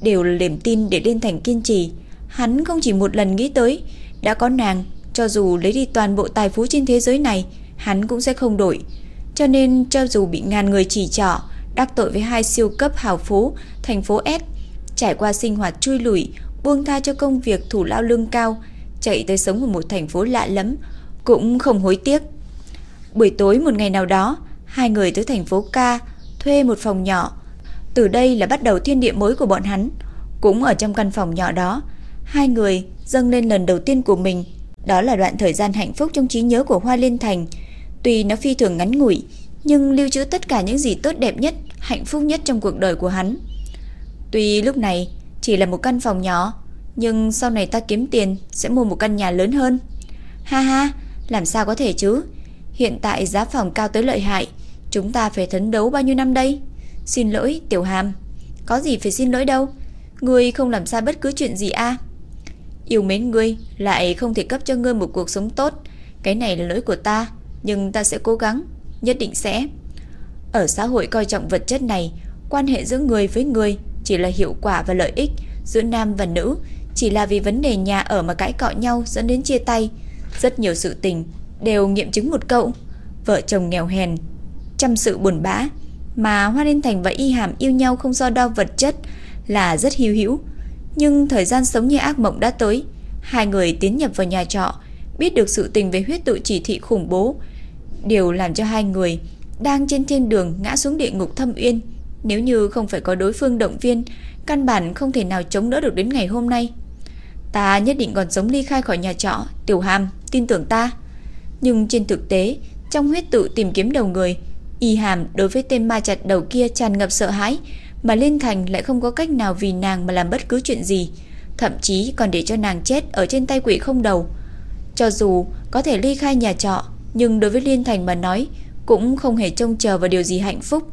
đều là niềm tin để Liên Thành kiên trì. Hắn không chỉ một lần nghĩ tới, đã có nàng, cho dù lấy đi toàn bộ tài phú trên thế giới này, hắn cũng sẽ không đổi. Cho nên cho dù bị ngàn người chỉ trỏ, đắc tội với hai siêu cấp hào phú, thành phố S, trải qua sinh hoạt chui lủi, buông tha cho công việc thủ lao lương cao, chạy tới sống ở một thành phố lạ lắm, cũng không hối tiếc. Buổi tối một ngày nào đó, hai người tới thành phố Ca thuê một phòng nhỏ. Từ đây là bắt đầu thiên địa mới của bọn hắn. Cũng ở trong căn phòng nhỏ đó, hai người dâng lên lần đầu tiên của mình. Đó là đoạn thời gian hạnh phúc trong trí nhớ của Hoa Liên Thành. Tuy nó phi thường ngắn ngủi, nhưng lưu trữ tất cả những gì tốt đẹp nhất, hạnh phúc nhất trong cuộc đời của hắn. Tuy lúc này chỉ là một căn phòng nhỏ, nhưng sau này ta kiếm tiền sẽ mua một căn nhà lớn hơn. Ha ha, làm sao có thể chứ? Hiện tại giá phòng cao tới lợi hại, chúng ta phải thấn đấu bao nhiêu năm đây? Xin lỗi, Tiểu Hàm. Có gì phải xin lỗi đâu. Ngươi không làm sai bất cứ chuyện gì a. Yêu mến ngươi, lại không thể cấp cho ngươi một cuộc sống tốt. Cái này là lỗi của ta, nhưng ta sẽ cố gắng, nhất định sẽ. Ở xã hội coi trọng vật chất này, quan hệ giữa người với người chỉ là hiệu quả và lợi ích, giữa nam và nữ chỉ là vì vấn đề nhà ở mà cãi cọ nhau dẫn đến chia tay. Rất nhiều sự tình đều nghiệm chứng một câu, vợ chồng nghèo hèn, chăm sự buồn bã, mà Hoa Liên Thành và Y Hàm yêu nhau không do đo vật chất là rất hiu hữu. Nhưng thời gian sống như ác mộng đã tới, hai người tiến nhập vào nhà trọ, biết được sự tình về huyết tự chỉ thị khủng bố, điều làm cho hai người đang trên thiên đường ngã xuống địa ngục thâm uyên. Nếu như không phải có đối phương động viên, căn bản không thể nào chống đỡ được đến ngày hôm nay. Ta nhất định còn sống ly khai khỏi nhà trọ, Tiểu Hàm, tin tưởng ta. Nhưng trên thực tế, trong huyết tự tìm kiếm đầu người, Y Hàm đối với tên ma chặt đầu kia tràn ngập sợ hãi, mà Liên Thành lại không có cách nào vì nàng mà làm bất cứ chuyện gì, thậm chí còn để cho nàng chết ở trên tay quỷ không đầu. Cho dù có thể ly khai nhà trọ, nhưng đối với Liên Thành mà nói, cũng không hề trông chờ vào điều gì hạnh phúc.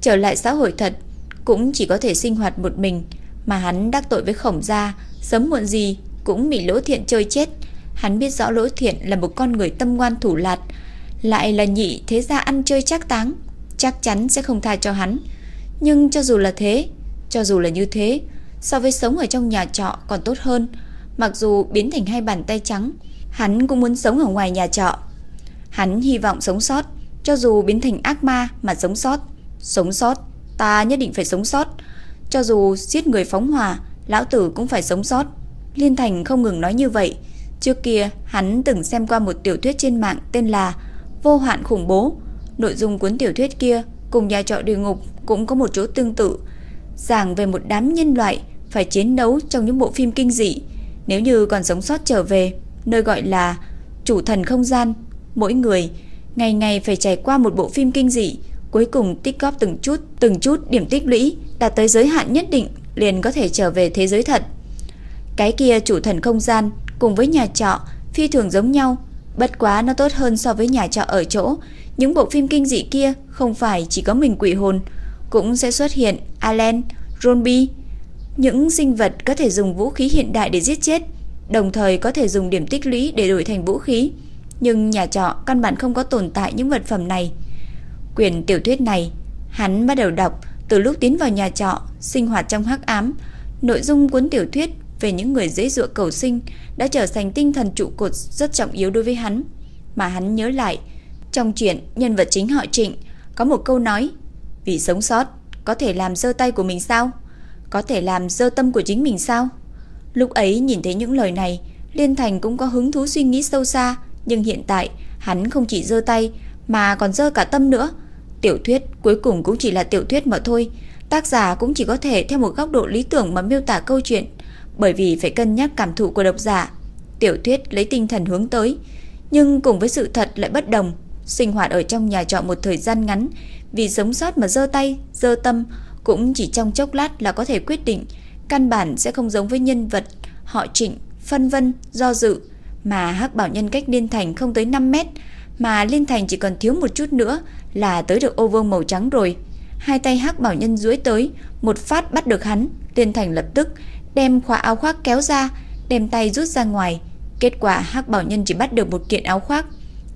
Trở lại xã hội thật, cũng chỉ có thể sinh hoạt một mình, mà hắn đắc tội với khổng gia, sớm muộn gì cũng bị lỗ thiện chơi chết. Hắn biết rõ lỗ thiện là một con người tâm ngoan thủ lạt, lại là nhị thế gia ăn chơi chắc táng, chắc chắn sẽ không tha cho hắn. Nhưng cho dù là thế, cho dù là như thế, so với sống ở trong nhà trọ còn tốt hơn. Mặc dù biến thành hai bàn tay trắng, hắn cũng muốn sống ở ngoài nhà trọ. Hắn hy vọng sống sót, cho dù biến thành ác ma mà sống sót. Sống sót, ta nhất định phải sống sót. Cho dù giết người phóng hỏa, lão tử cũng phải sống sót. Liên Thành không ngừng nói như vậy. Trước kia, hắn từng xem qua một tiểu thuyết trên mạng tên là Vô hạn khủng bố. Nội dung cuốn tiểu thuyết kia cùng nhà trọ địa ngục cũng có một chỗ tương tự, giảng về một đám nhân loại phải chiến đấu trong những bộ phim kinh dị. Nếu như còn sống sót trở về, nơi gọi là chủ thần không gian, mỗi người ngày ngày phải trải qua một bộ phim kinh dị, cuối cùng tích góp từng chút, từng chút điểm tích lũy, đạt tới giới hạn nhất định liền có thể trở về thế giới thật. Cái kia chủ thần không gian cùng với nhà trọ phi thường giống nhau, bất quá nó tốt hơn so với nhà trọ ở chỗ, những bộ phim kinh dị kia không phải chỉ có mình quỷ hồn, cũng sẽ xuất hiện Allen, Ronby những sinh vật có thể dùng vũ khí hiện đại để giết chết, đồng thời có thể dùng điểm tích lũy để đổi thành vũ khí. Nhưng nhà trọ căn bản không có tồn tại những vật phẩm này. Quyển tiểu thuyết này, hắn bắt đầu đọc từ lúc tiến vào nhà trọ, sinh hoạt trong hắc ám. Nội dung cuốn tiểu thuyết về những người dễ dụa cầu sinh đã trở thành tinh thần trụ cột rất trọng yếu đối với hắn. Mà hắn nhớ lại, trong chuyện nhân vật chính họ Trịnh có một câu nói vì sống sót có thể làm dơ tay của mình sao? Có thể làm dơ tâm của chính mình sao? Lúc ấy nhìn thấy những lời này Liên Thành cũng có hứng thú suy nghĩ sâu xa Nhưng hiện tại hắn không chỉ dơ tay Mà còn dơ cả tâm nữa Tiểu thuyết cuối cùng cũng chỉ là tiểu thuyết mà thôi Tác giả cũng chỉ có thể theo một góc độ lý tưởng mà miêu tả câu chuyện Bởi vì phải cân nhắc cảm thụ của độc giả Tiểu thuyết lấy tinh thần hướng tới Nhưng cùng với sự thật lại bất đồng sinh hoạt ở trong nhà trọ một thời gian ngắn, vì sống sót mà dơ tay, dơ tâm cũng chỉ trong chốc lát là có thể quyết định, căn bản sẽ không giống với nhân vật họ Trịnh, phân vân, do dự, mà Hắc Bảo Nhân cách Liên Thành không tới 5 mét, mà Liên Thành chỉ còn thiếu một chút nữa là tới được ô vương màu trắng rồi. Hai tay Hắc Bảo Nhân duỗi tới, một phát bắt được hắn, Liên Thành lập tức đem khóa áo khoác kéo ra, đem tay rút ra ngoài. Kết quả Hắc Bảo Nhân chỉ bắt được một kiện áo khoác,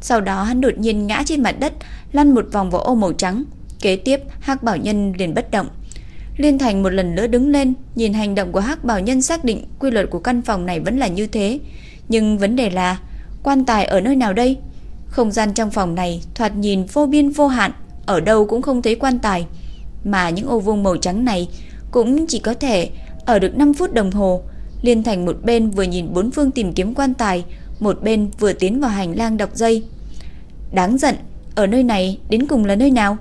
sau đó hắn đột nhiên ngã trên mặt đất, lăn một vòng vào ô màu trắng. Kế tiếp, Hắc Bảo Nhân liền bất động. Liên Thành một lần nữa đứng lên, nhìn hành động của Hắc Bảo Nhân xác định quy luật của căn phòng này vẫn là như thế, nhưng vấn đề là quan tài ở nơi nào đây? Không gian trong phòng này thoạt nhìn vô biên vô hạn, ở đâu cũng không thấy quan tài, mà những ô vuông màu trắng này cũng chỉ có thể ở được 5 phút đồng hồ. Liên Thành một bên vừa nhìn bốn phương tìm kiếm quan tài, một bên vừa tiến vào hành lang đọc dây. Đáng giận, ở nơi này đến cùng là nơi nào?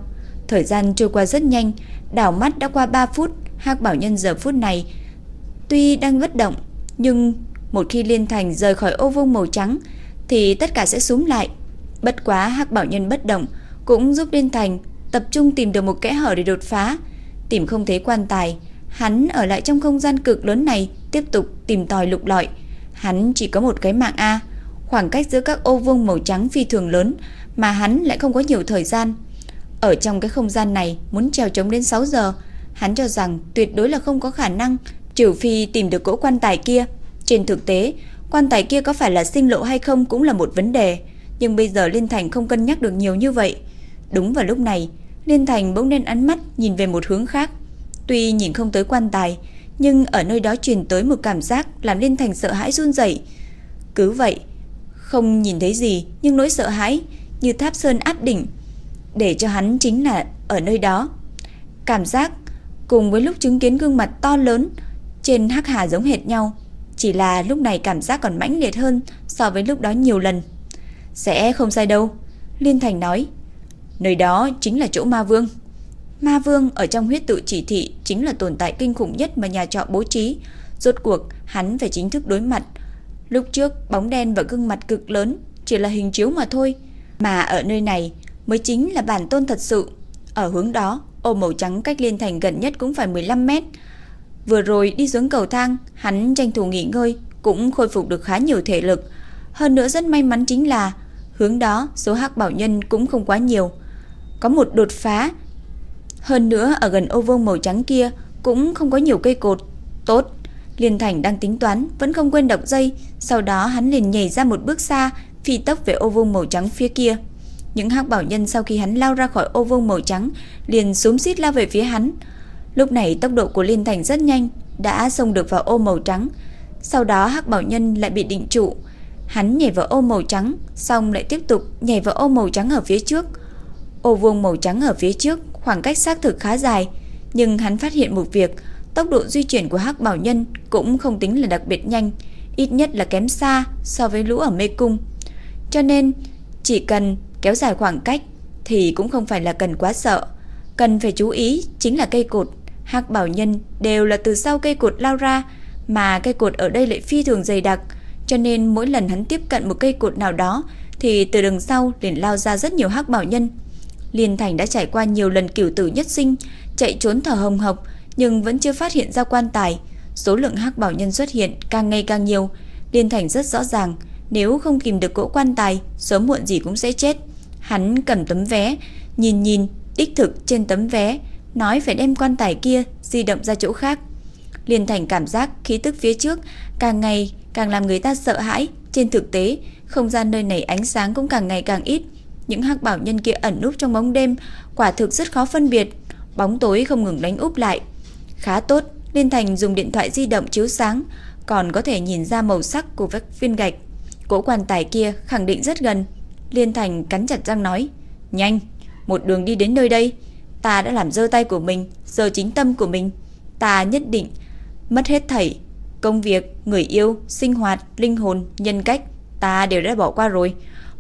Thời gian trôi qua rất nhanh, đảo mắt đã qua 3 phút, Hắc Bảo Nhân giờ phút này tuy đang bất động, nhưng một khi Liên Thành rời khỏi ô vuông màu trắng thì tất cả sẽ xuống lại. Bất quá Hắc Bảo Nhân bất động cũng giúp Liên Thành tập trung tìm được một kẽ hở để đột phá, tìm không thấy quan tài, hắn ở lại trong không gian cực lớn này tiếp tục tìm tòi lục lọi. Hắn chỉ có một cái mạng a, Khoảng cách giữa các ô vuông màu trắng phi thường lớn mà hắn lại không có nhiều thời gian. Ở trong cái không gian này muốn trèo trống đến 6 giờ, hắn cho rằng tuyệt đối là không có khả năng, trừ phi tìm được cỗ quan tài kia. Trên thực tế, quan tài kia có phải là sinh lộ hay không cũng là một vấn đề, nhưng bây giờ Liên Thành không cân nhắc được nhiều như vậy. Đúng vào lúc này, Liên Thành bỗng nên ánh mắt nhìn về một hướng khác. Tuy nhìn không tới quan tài, nhưng ở nơi đó truyền tới một cảm giác làm Liên Thành sợ hãi run rẩy. Cứ vậy, không nhìn thấy gì, nhưng nỗi sợ hãi như tháp sơn áp đỉnh, để cho hắn chính là ở nơi đó. Cảm giác cùng với lúc chứng kiến gương mặt to lớn trên hắc hà giống hệt nhau, chỉ là lúc này cảm giác còn mãnh liệt hơn so với lúc đó nhiều lần. Sẽ không sai đâu, Liên Thành nói. Nơi đó chính là chỗ ma vương. Ma vương ở trong huyết tự chỉ thị chính là tồn tại kinh khủng nhất mà nhà trọ bố trí. Rốt cuộc, hắn phải chính thức đối mặt. Lúc trước, bóng đen và gương mặt cực lớn chỉ là hình chiếu mà thôi. Mà ở nơi này mới chính là bản tôn thật sự. Ở hướng đó, ô màu trắng cách liên thành gần nhất cũng phải 15 mét. Vừa rồi đi xuống cầu thang, hắn tranh thủ nghỉ ngơi, cũng khôi phục được khá nhiều thể lực. Hơn nữa rất may mắn chính là hướng đó số hắc bảo nhân cũng không quá nhiều. Có một đột phá hơn nữa ở gần ô vuông màu trắng kia cũng không có nhiều cây cột. Tốt, Liên Thành đang tính toán, vẫn không quên đọc dây, sau đó hắn liền nhảy ra một bước xa, phi tốc về ô vuông màu trắng phía kia. Những hắc bảo nhân sau khi hắn lao ra khỏi ô vuông màu trắng, liền xúm xít lao về phía hắn. Lúc này tốc độ của Liên Thành rất nhanh, đã xông được vào ô màu trắng. Sau đó hắc bảo nhân lại bị định trụ. Hắn nhảy vào ô màu trắng, xong lại tiếp tục nhảy vào ô màu trắng ở phía trước. Ô vuông màu trắng ở phía trước khoảng cách xác thực khá dài, nhưng hắn phát hiện một việc, tốc độ di chuyển của Hắc Bảo Nhân cũng không tính là đặc biệt nhanh, ít nhất là kém xa so với lũ ở mê cung. Cho nên, chỉ cần kéo dài khoảng cách thì cũng không phải là cần quá sợ. Cần phải chú ý chính là cây cột. Hắc Bảo Nhân đều là từ sau cây cột lao ra, mà cây cột ở đây lại phi thường dày đặc, cho nên mỗi lần hắn tiếp cận một cây cột nào đó thì từ đằng sau liền lao ra rất nhiều Hắc Bảo Nhân. Liên Thành đã trải qua nhiều lần cửu tử nhất sinh, chạy trốn thở hồng hộc nhưng vẫn chưa phát hiện ra quan tài. Số lượng hắc bảo nhân xuất hiện càng ngày càng nhiều. Liên Thành rất rõ ràng, nếu không kìm được cỗ quan tài, sớm muộn gì cũng sẽ chết. Hắn cầm tấm vé, nhìn nhìn, đích thực trên tấm vé, nói phải đem quan tài kia di động ra chỗ khác. Liên Thành cảm giác khí tức phía trước càng ngày càng làm người ta sợ hãi. Trên thực tế, không gian nơi này ánh sáng cũng càng ngày càng ít. Những hắc bảo nhân kia ẩn núp trong bóng đêm, quả thực rất khó phân biệt. Bóng tối không ngừng đánh úp lại. Khá tốt, Liên Thành dùng điện thoại di động chiếu sáng, còn có thể nhìn ra màu sắc của vách viên gạch. Cỗ quan tài kia khẳng định rất gần. Liên Thành cắn chặt răng nói, nhanh, một đường đi đến nơi đây. Ta đã làm dơ tay của mình, giờ chính tâm của mình. Ta nhất định mất hết thảy. Công việc, người yêu, sinh hoạt, linh hồn, nhân cách, ta đều đã bỏ qua rồi.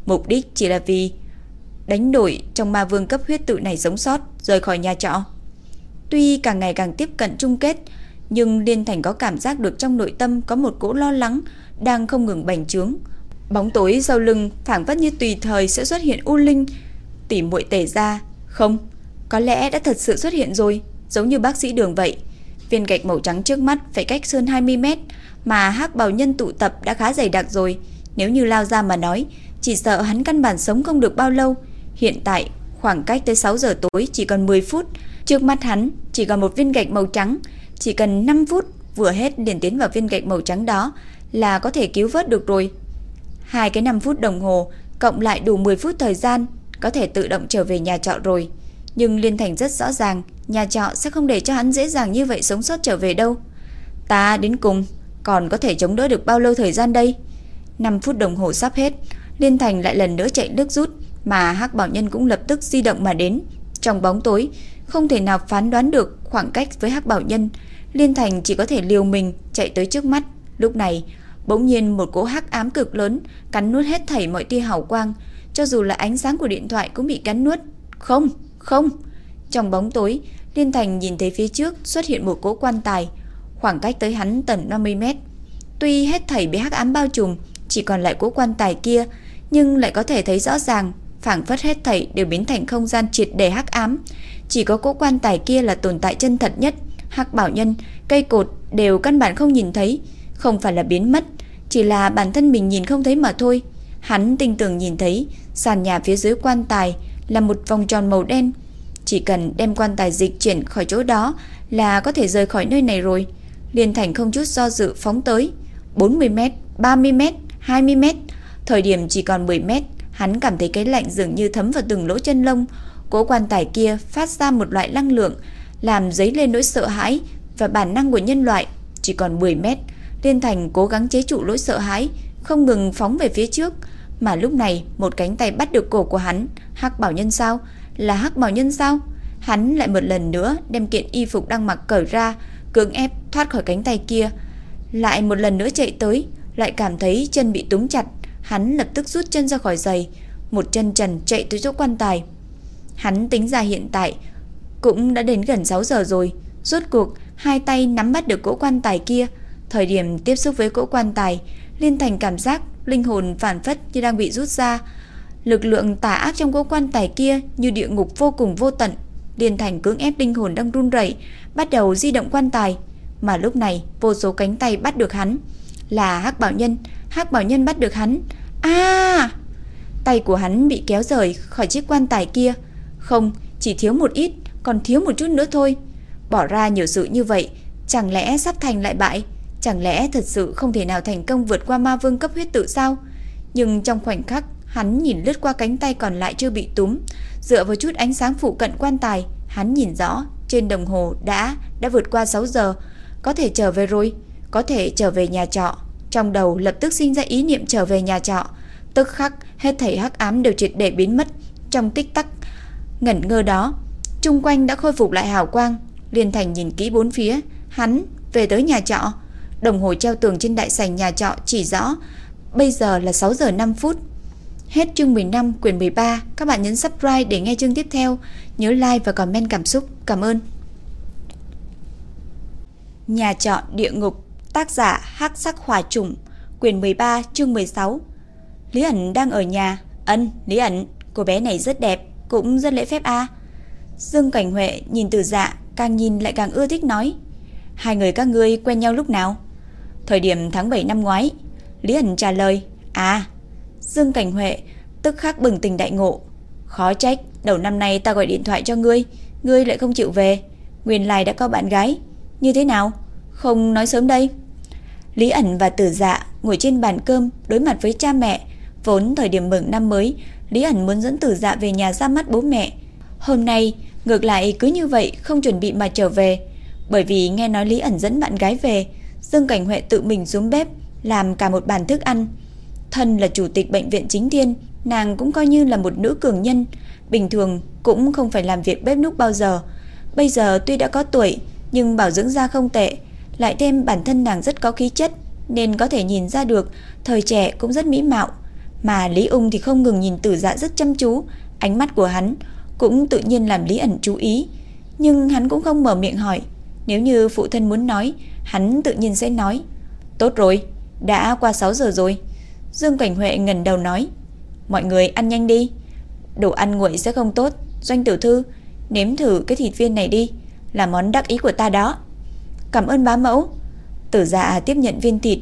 Mục đích chỉ là vì đánh đổi trong ma vương cấp huyết tự này sống sót, rời khỏi nhà trọ. Tuy càng ngày càng tiếp cận chung kết, nhưng Liên Thành có cảm giác được trong nội tâm có một cỗ lo lắng đang không ngừng bành trướng. Bóng tối sau lưng phảng phất như tùy thời sẽ xuất hiện u linh, tỉ muội tể ra, không, có lẽ đã thật sự xuất hiện rồi, giống như bác sĩ Đường vậy. Viên gạch màu trắng trước mắt phải cách sơn 20 mét, mà hắc bào nhân tụ tập đã khá dày đặc rồi, nếu như lao ra mà nói, chỉ sợ hắn căn bản sống không được bao lâu. Hiện tại, khoảng cách tới 6 giờ tối chỉ còn 10 phút, trước mắt hắn chỉ còn một viên gạch màu trắng, chỉ cần 5 phút vừa hết liền tiến vào viên gạch màu trắng đó là có thể cứu vớt được rồi. Hai cái 5 phút đồng hồ cộng lại đủ 10 phút thời gian, có thể tự động trở về nhà trọ rồi. Nhưng Liên Thành rất rõ ràng, nhà trọ sẽ không để cho hắn dễ dàng như vậy sống sót trở về đâu. Ta đến cùng còn có thể chống đỡ được bao lâu thời gian đây? 5 phút đồng hồ sắp hết, Liên Thành lại lần nữa chạy nước rút, mà Hắc Bảo Nhân cũng lập tức di động mà đến. Trong bóng tối, không thể nào phán đoán được khoảng cách với Hắc Bảo Nhân, Liên Thành chỉ có thể liều mình chạy tới trước mắt. Lúc này, bỗng nhiên một cỗ hắc ám cực lớn cắn nuốt hết thảy mọi tia hào quang, cho dù là ánh sáng của điện thoại cũng bị cắn nuốt. Không, không. Trong bóng tối, Liên Thành nhìn thấy phía trước xuất hiện một cỗ quan tài, khoảng cách tới hắn tầm 50 mét. Tuy hết thảy bị hắc ám bao trùm, chỉ còn lại cỗ quan tài kia, nhưng lại có thể thấy rõ ràng, phảng phất hết thảy đều biến thành không gian triệt để hắc ám, chỉ có cỗ quan tài kia là tồn tại chân thật nhất, hắc bảo nhân, cây cột đều căn bản không nhìn thấy, không phải là biến mất, chỉ là bản thân mình nhìn không thấy mà thôi. Hắn tinh tường nhìn thấy sàn nhà phía dưới quan tài là một vòng tròn màu đen. Chỉ cần đem quan tài dịch chuyển khỏi chỗ đó là có thể rời khỏi nơi này rồi. Liên Thành không chút do dự phóng tới. 40m, 30m, 20m, thời điểm chỉ còn 10m, hắn cảm thấy cái lạnh dường như thấm vào từng lỗ chân lông. Cố quan tài kia phát ra một loại năng lượng, làm dấy lên nỗi sợ hãi và bản năng của nhân loại. Chỉ còn 10 mét, Liên Thành cố gắng chế trụ nỗi sợ hãi, không ngừng phóng về phía trước. Mà lúc này, một cánh tay bắt được cổ của hắn. Hắc Bảo Nhân sao? Là Hắc Bảo Nhân sao? Hắn lại một lần nữa đem kiện y phục đang mặc cởi ra, cưỡng ép thoát khỏi cánh tay kia. Lại một lần nữa chạy tới, lại cảm thấy chân bị túng chặt. Hắn lập tức rút chân ra khỏi giày, một chân trần chạy tới chỗ quan tài. Hắn tính ra hiện tại cũng đã đến gần 6 giờ rồi, rốt cuộc hai tay nắm bắt được cỗ quan tài kia. Thời điểm tiếp xúc với cỗ quan tài, Liên Thành cảm giác linh hồn phản phất như đang bị rút ra. Lực lượng tà ác trong cỗ quan tài kia như địa ngục vô cùng vô tận. Liên Thành cưỡng ép linh hồn đang run rẩy, bắt đầu di động quan tài, mà lúc này vô số cánh tay bắt được hắn, là Hắc Bảo Nhân, Hắc Bảo Nhân bắt được hắn. A! tay của hắn bị kéo rời khỏi chiếc quan tài kia. Không, chỉ thiếu một ít, còn thiếu một chút nữa thôi. Bỏ ra nhiều sự như vậy, chẳng lẽ sắp thành lại bại? Chẳng lẽ thật sự không thể nào thành công vượt qua ma vương cấp huyết tự sao? Nhưng trong khoảnh khắc, hắn nhìn lướt qua cánh tay còn lại chưa bị túm, dựa vào chút ánh sáng phụ cận quan tài, hắn nhìn rõ, trên đồng hồ đã đã vượt qua 6 giờ, có thể trở về rồi, có thể trở về nhà trọ. Trong đầu lập tức sinh ra ý niệm trở về nhà trọ, tức khắc hết thảy hắc ám đều triệt để biến mất trong tích tắc ngẩn ngơ đó. Trung quanh đã khôi phục lại hào quang, Liên Thành nhìn kỹ bốn phía, hắn về tới nhà trọ. Đồng hồ treo tường trên đại sảnh nhà trọ chỉ rõ bây giờ là 6 giờ 5 phút. Hết chương 15 quyển 13, các bạn nhấn subscribe để nghe chương tiếp theo, nhớ like và comment cảm xúc. Cảm ơn. Nhà trọ địa ngục, tác giả Hắc Sắc Hỏa Trùng, quyển 13, chương 16. Lý ẩn đang ở nhà. Ân, Lý ẩn, cô bé này rất đẹp, cũng rất lễ phép a. Dương Cảnh Huệ nhìn Từ Dạ, càng nhìn lại càng ưa thích nói: "Hai người các ngươi quen nhau lúc nào?" Thời điểm tháng 7 năm ngoái. Lý ẩn trả lời: "À." Dương Cảnh Huệ tức khắc bừng tỉnh đại ngộ, khó trách đầu năm nay ta gọi điện thoại cho ngươi, ngươi lại không chịu về, nguyên lai đã có bạn gái, như thế nào? Không nói sớm đây. Lý ẩn và Tử Dạ ngồi trên bàn cơm đối mặt với cha mẹ, vốn thời điểm mừng năm mới, Lý ẩn muốn dẫn Tử Dạ về nhà ra mắt bố mẹ. Hôm nay, ngược lại cứ như vậy không chuẩn bị mà trở về, bởi vì nghe nói Lý ẩn dẫn bạn gái về, Dương Cảnh Huệ tự mình xuống bếp làm cả một bàn thức ăn. Thân là chủ tịch bệnh viện chính thiên, nàng cũng coi như là một nữ cường nhân, bình thường cũng không phải làm việc bếp núc bao giờ. Bây giờ tuy đã có tuổi, nhưng bảo dưỡng da không tệ, lại thêm bản thân nàng rất có khí chất, nên có thể nhìn ra được thời trẻ cũng rất mỹ mạo. Mà Lý Ung thì không ngừng nhìn Tử Dạ rất chăm chú, ánh mắt của hắn cũng tự nhiên làm Lý ẩn chú ý, nhưng hắn cũng không mở miệng hỏi. Nếu như phụ thân muốn nói, hắn tự nhiên sẽ nói. Tốt rồi, đã qua 6 giờ rồi. Dương Cảnh Huệ ngẩng đầu nói. Mọi người ăn nhanh đi. Đồ ăn nguội sẽ không tốt. Doanh tiểu thư, nếm thử cái thịt viên này đi. Là món đắc ý của ta đó. Cảm ơn bá mẫu. Tử dạ tiếp nhận viên thịt.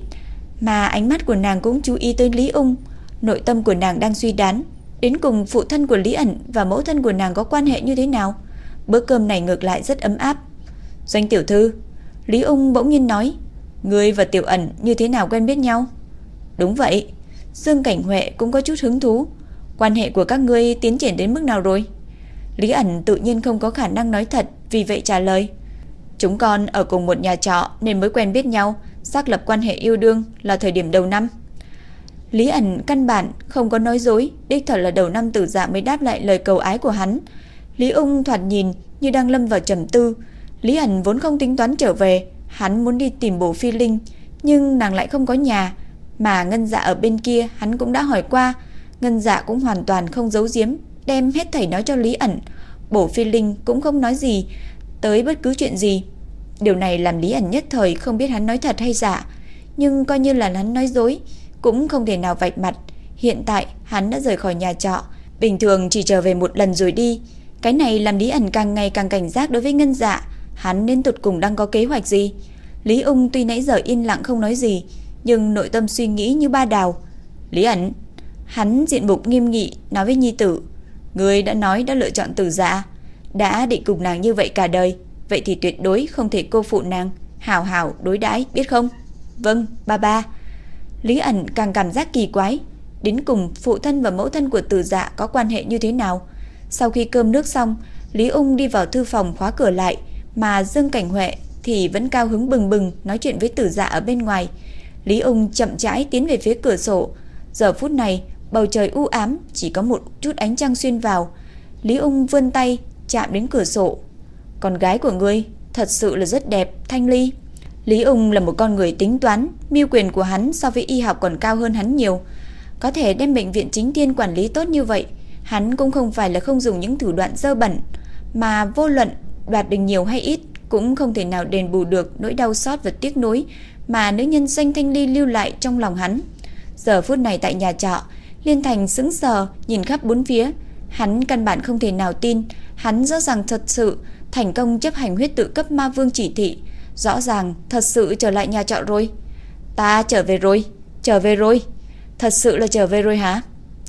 Mà ánh mắt của nàng cũng chú ý tới Lý Ung. Nội tâm của nàng đang suy đoán. Đến cùng phụ thân của Lý ẩn và mẫu thân của nàng có quan hệ như thế nào? Bữa cơm này ngược lại rất ấm áp. Doanh tiểu thư, Lý Ung bỗng nhiên nói, Ngươi và Tiểu ẩn như thế nào quen biết nhau? Đúng vậy, Dương Cảnh Huệ cũng có chút hứng thú. Quan hệ của các ngươi tiến triển đến mức nào rồi? Lý ẩn tự nhiên không có khả năng nói thật, vì vậy trả lời. Chúng con ở cùng một nhà trọ nên mới quen biết nhau, xác lập quan hệ yêu đương là thời điểm đầu năm. Lý ẩn căn bản không có nói dối, đích thật là đầu năm tử dạ mới đáp lại lời cầu ái của hắn. Lý ung thoạt nhìn như đang lâm vào trầm tư. Lý ẩn vốn không tính toán trở về, hắn muốn đi tìm bổ phi linh, nhưng nàng lại không có nhà. Mà ngân dạ ở bên kia hắn cũng đã hỏi qua, ngân dạ cũng hoàn toàn không giấu giếm, đem hết thảy nói cho Lý ẩn. Bổ phi linh cũng không nói gì, tới bất cứ chuyện gì. Điều này làm Lý ẩn nhất thời không biết hắn nói thật hay giả, nhưng coi như là hắn nói dối, cũng không thể nào vạch mặt. Hiện tại hắn đã rời khỏi nhà trọ, bình thường chỉ trở về một lần rồi đi. Cái này làm Lý ẩn càng ngày càng cảnh giác đối với ngân dạ, hắn nên tụt cùng đang có kế hoạch gì. Lý ung tuy nãy giờ yên lặng không nói gì, nhưng nội tâm suy nghĩ như ba đào. Lý ẩn, Hắn diện mục nghiêm nghị nói với nhi tử, người đã nói đã lựa chọn tử dạ, đã định cùng nàng như vậy cả đời, vậy thì tuyệt đối không thể cô phụ nàng, hào hào đối đãi biết không? Vâng, ba ba. Lý ẩn càng cảm giác kỳ quái, đến cùng phụ thân và mẫu thân của tử dạ có quan hệ như thế nào? Sau khi cơm nước xong, Lý Ung đi vào thư phòng khóa cửa lại, mà Dương Cảnh Huệ thì vẫn cao hứng bừng bừng nói chuyện với tử dạ ở bên ngoài. Lý Ung chậm rãi tiến về phía cửa sổ. Giờ phút này, bầu trời u ám, chỉ có một chút ánh trăng xuyên vào. Lý Ung vươn tay chạm đến cửa sổ. Con gái của ngươi thật sự là rất đẹp, Thanh Ly. Lý Ung là một con người tính toán, mưu quyền của hắn so với y học còn cao hơn hắn nhiều. Có thể đem bệnh viện chính thiên quản lý tốt như vậy, hắn cũng không phải là không dùng những thủ đoạn dơ bẩn, mà vô luận đoạt được nhiều hay ít cũng không thể nào đền bù được nỗi đau xót và tiếc nuối mà nữ nhân danh Thanh Ly lưu lại trong lòng hắn. Giờ phút này tại nhà trọ, Liên Thành sững sờ nhìn khắp bốn phía, hắn căn bản không thể nào tin, hắn rõ ràng thật sự thành công chấp hành huyết tự cấp ma vương chỉ thị, rõ ràng thật sự trở lại nhà trọ rồi. Ta trở về rồi, trở về rồi. Thật sự là trở về rồi hả?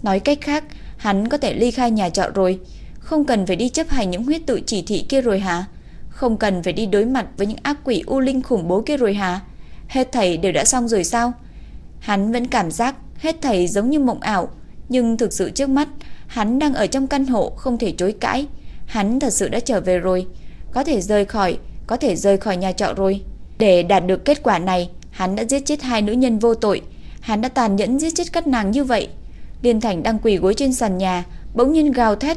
Nói cách khác, hắn có thể ly khai nhà trọ rồi, không cần phải đi chấp hành những huyết tự chỉ thị kia rồi hả? Không cần phải đi đối mặt với những ác quỷ u linh khủng bố kia rồi hả? Hết thảy đều đã xong rồi sao? Hắn vẫn cảm giác hết thảy giống như mộng ảo, nhưng thực sự trước mắt, hắn đang ở trong căn hộ không thể chối cãi. Hắn thật sự đã trở về rồi, có thể rời khỏi, có thể rời khỏi nhà trọ rồi. Để đạt được kết quả này, hắn đã giết chết hai nữ nhân vô tội, hắn đã tàn nhẫn giết chết các nàng như vậy. Liên Thành đang quỳ gối trên sàn nhà, bỗng nhiên gào thét.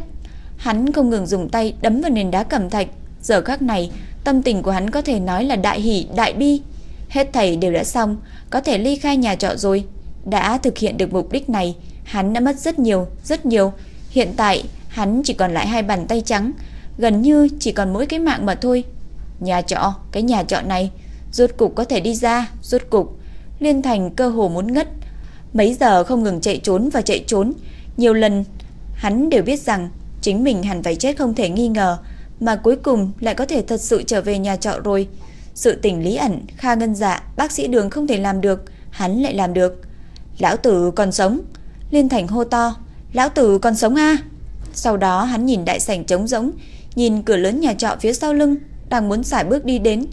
Hắn không ngừng dùng tay đấm vào nền đá cẩm thạch, giờ khắc này, tâm tình của hắn có thể nói là đại hỷ, đại bi. Hết thảy đều đã xong, có thể ly khai nhà trọ rồi. Đã thực hiện được mục đích này, hắn đã mất rất nhiều, rất nhiều. Hiện tại, hắn chỉ còn lại hai bàn tay trắng, gần như chỉ còn mỗi cái mạng mà thôi. Nhà trọ, cái nhà trọ này, rốt cục có thể đi ra, rốt cục. Liên Thành cơ hồ muốn ngất. Mấy giờ không ngừng chạy trốn và chạy trốn, nhiều lần hắn đều biết rằng chính mình hẳn phải chết không thể nghi ngờ, mà cuối cùng lại có thể thật sự trở về nhà trọ rồi. Sự tình lý ẩn, Kha Ngân Dạ, bác sĩ Đường không thể làm được, hắn lại làm được. Lão tử còn sống. Liên Thành hô to, lão tử còn sống a. Sau đó hắn nhìn đại sảnh trống rỗng, nhìn cửa lớn nhà trọ phía sau lưng, đang muốn xài bước đi đến,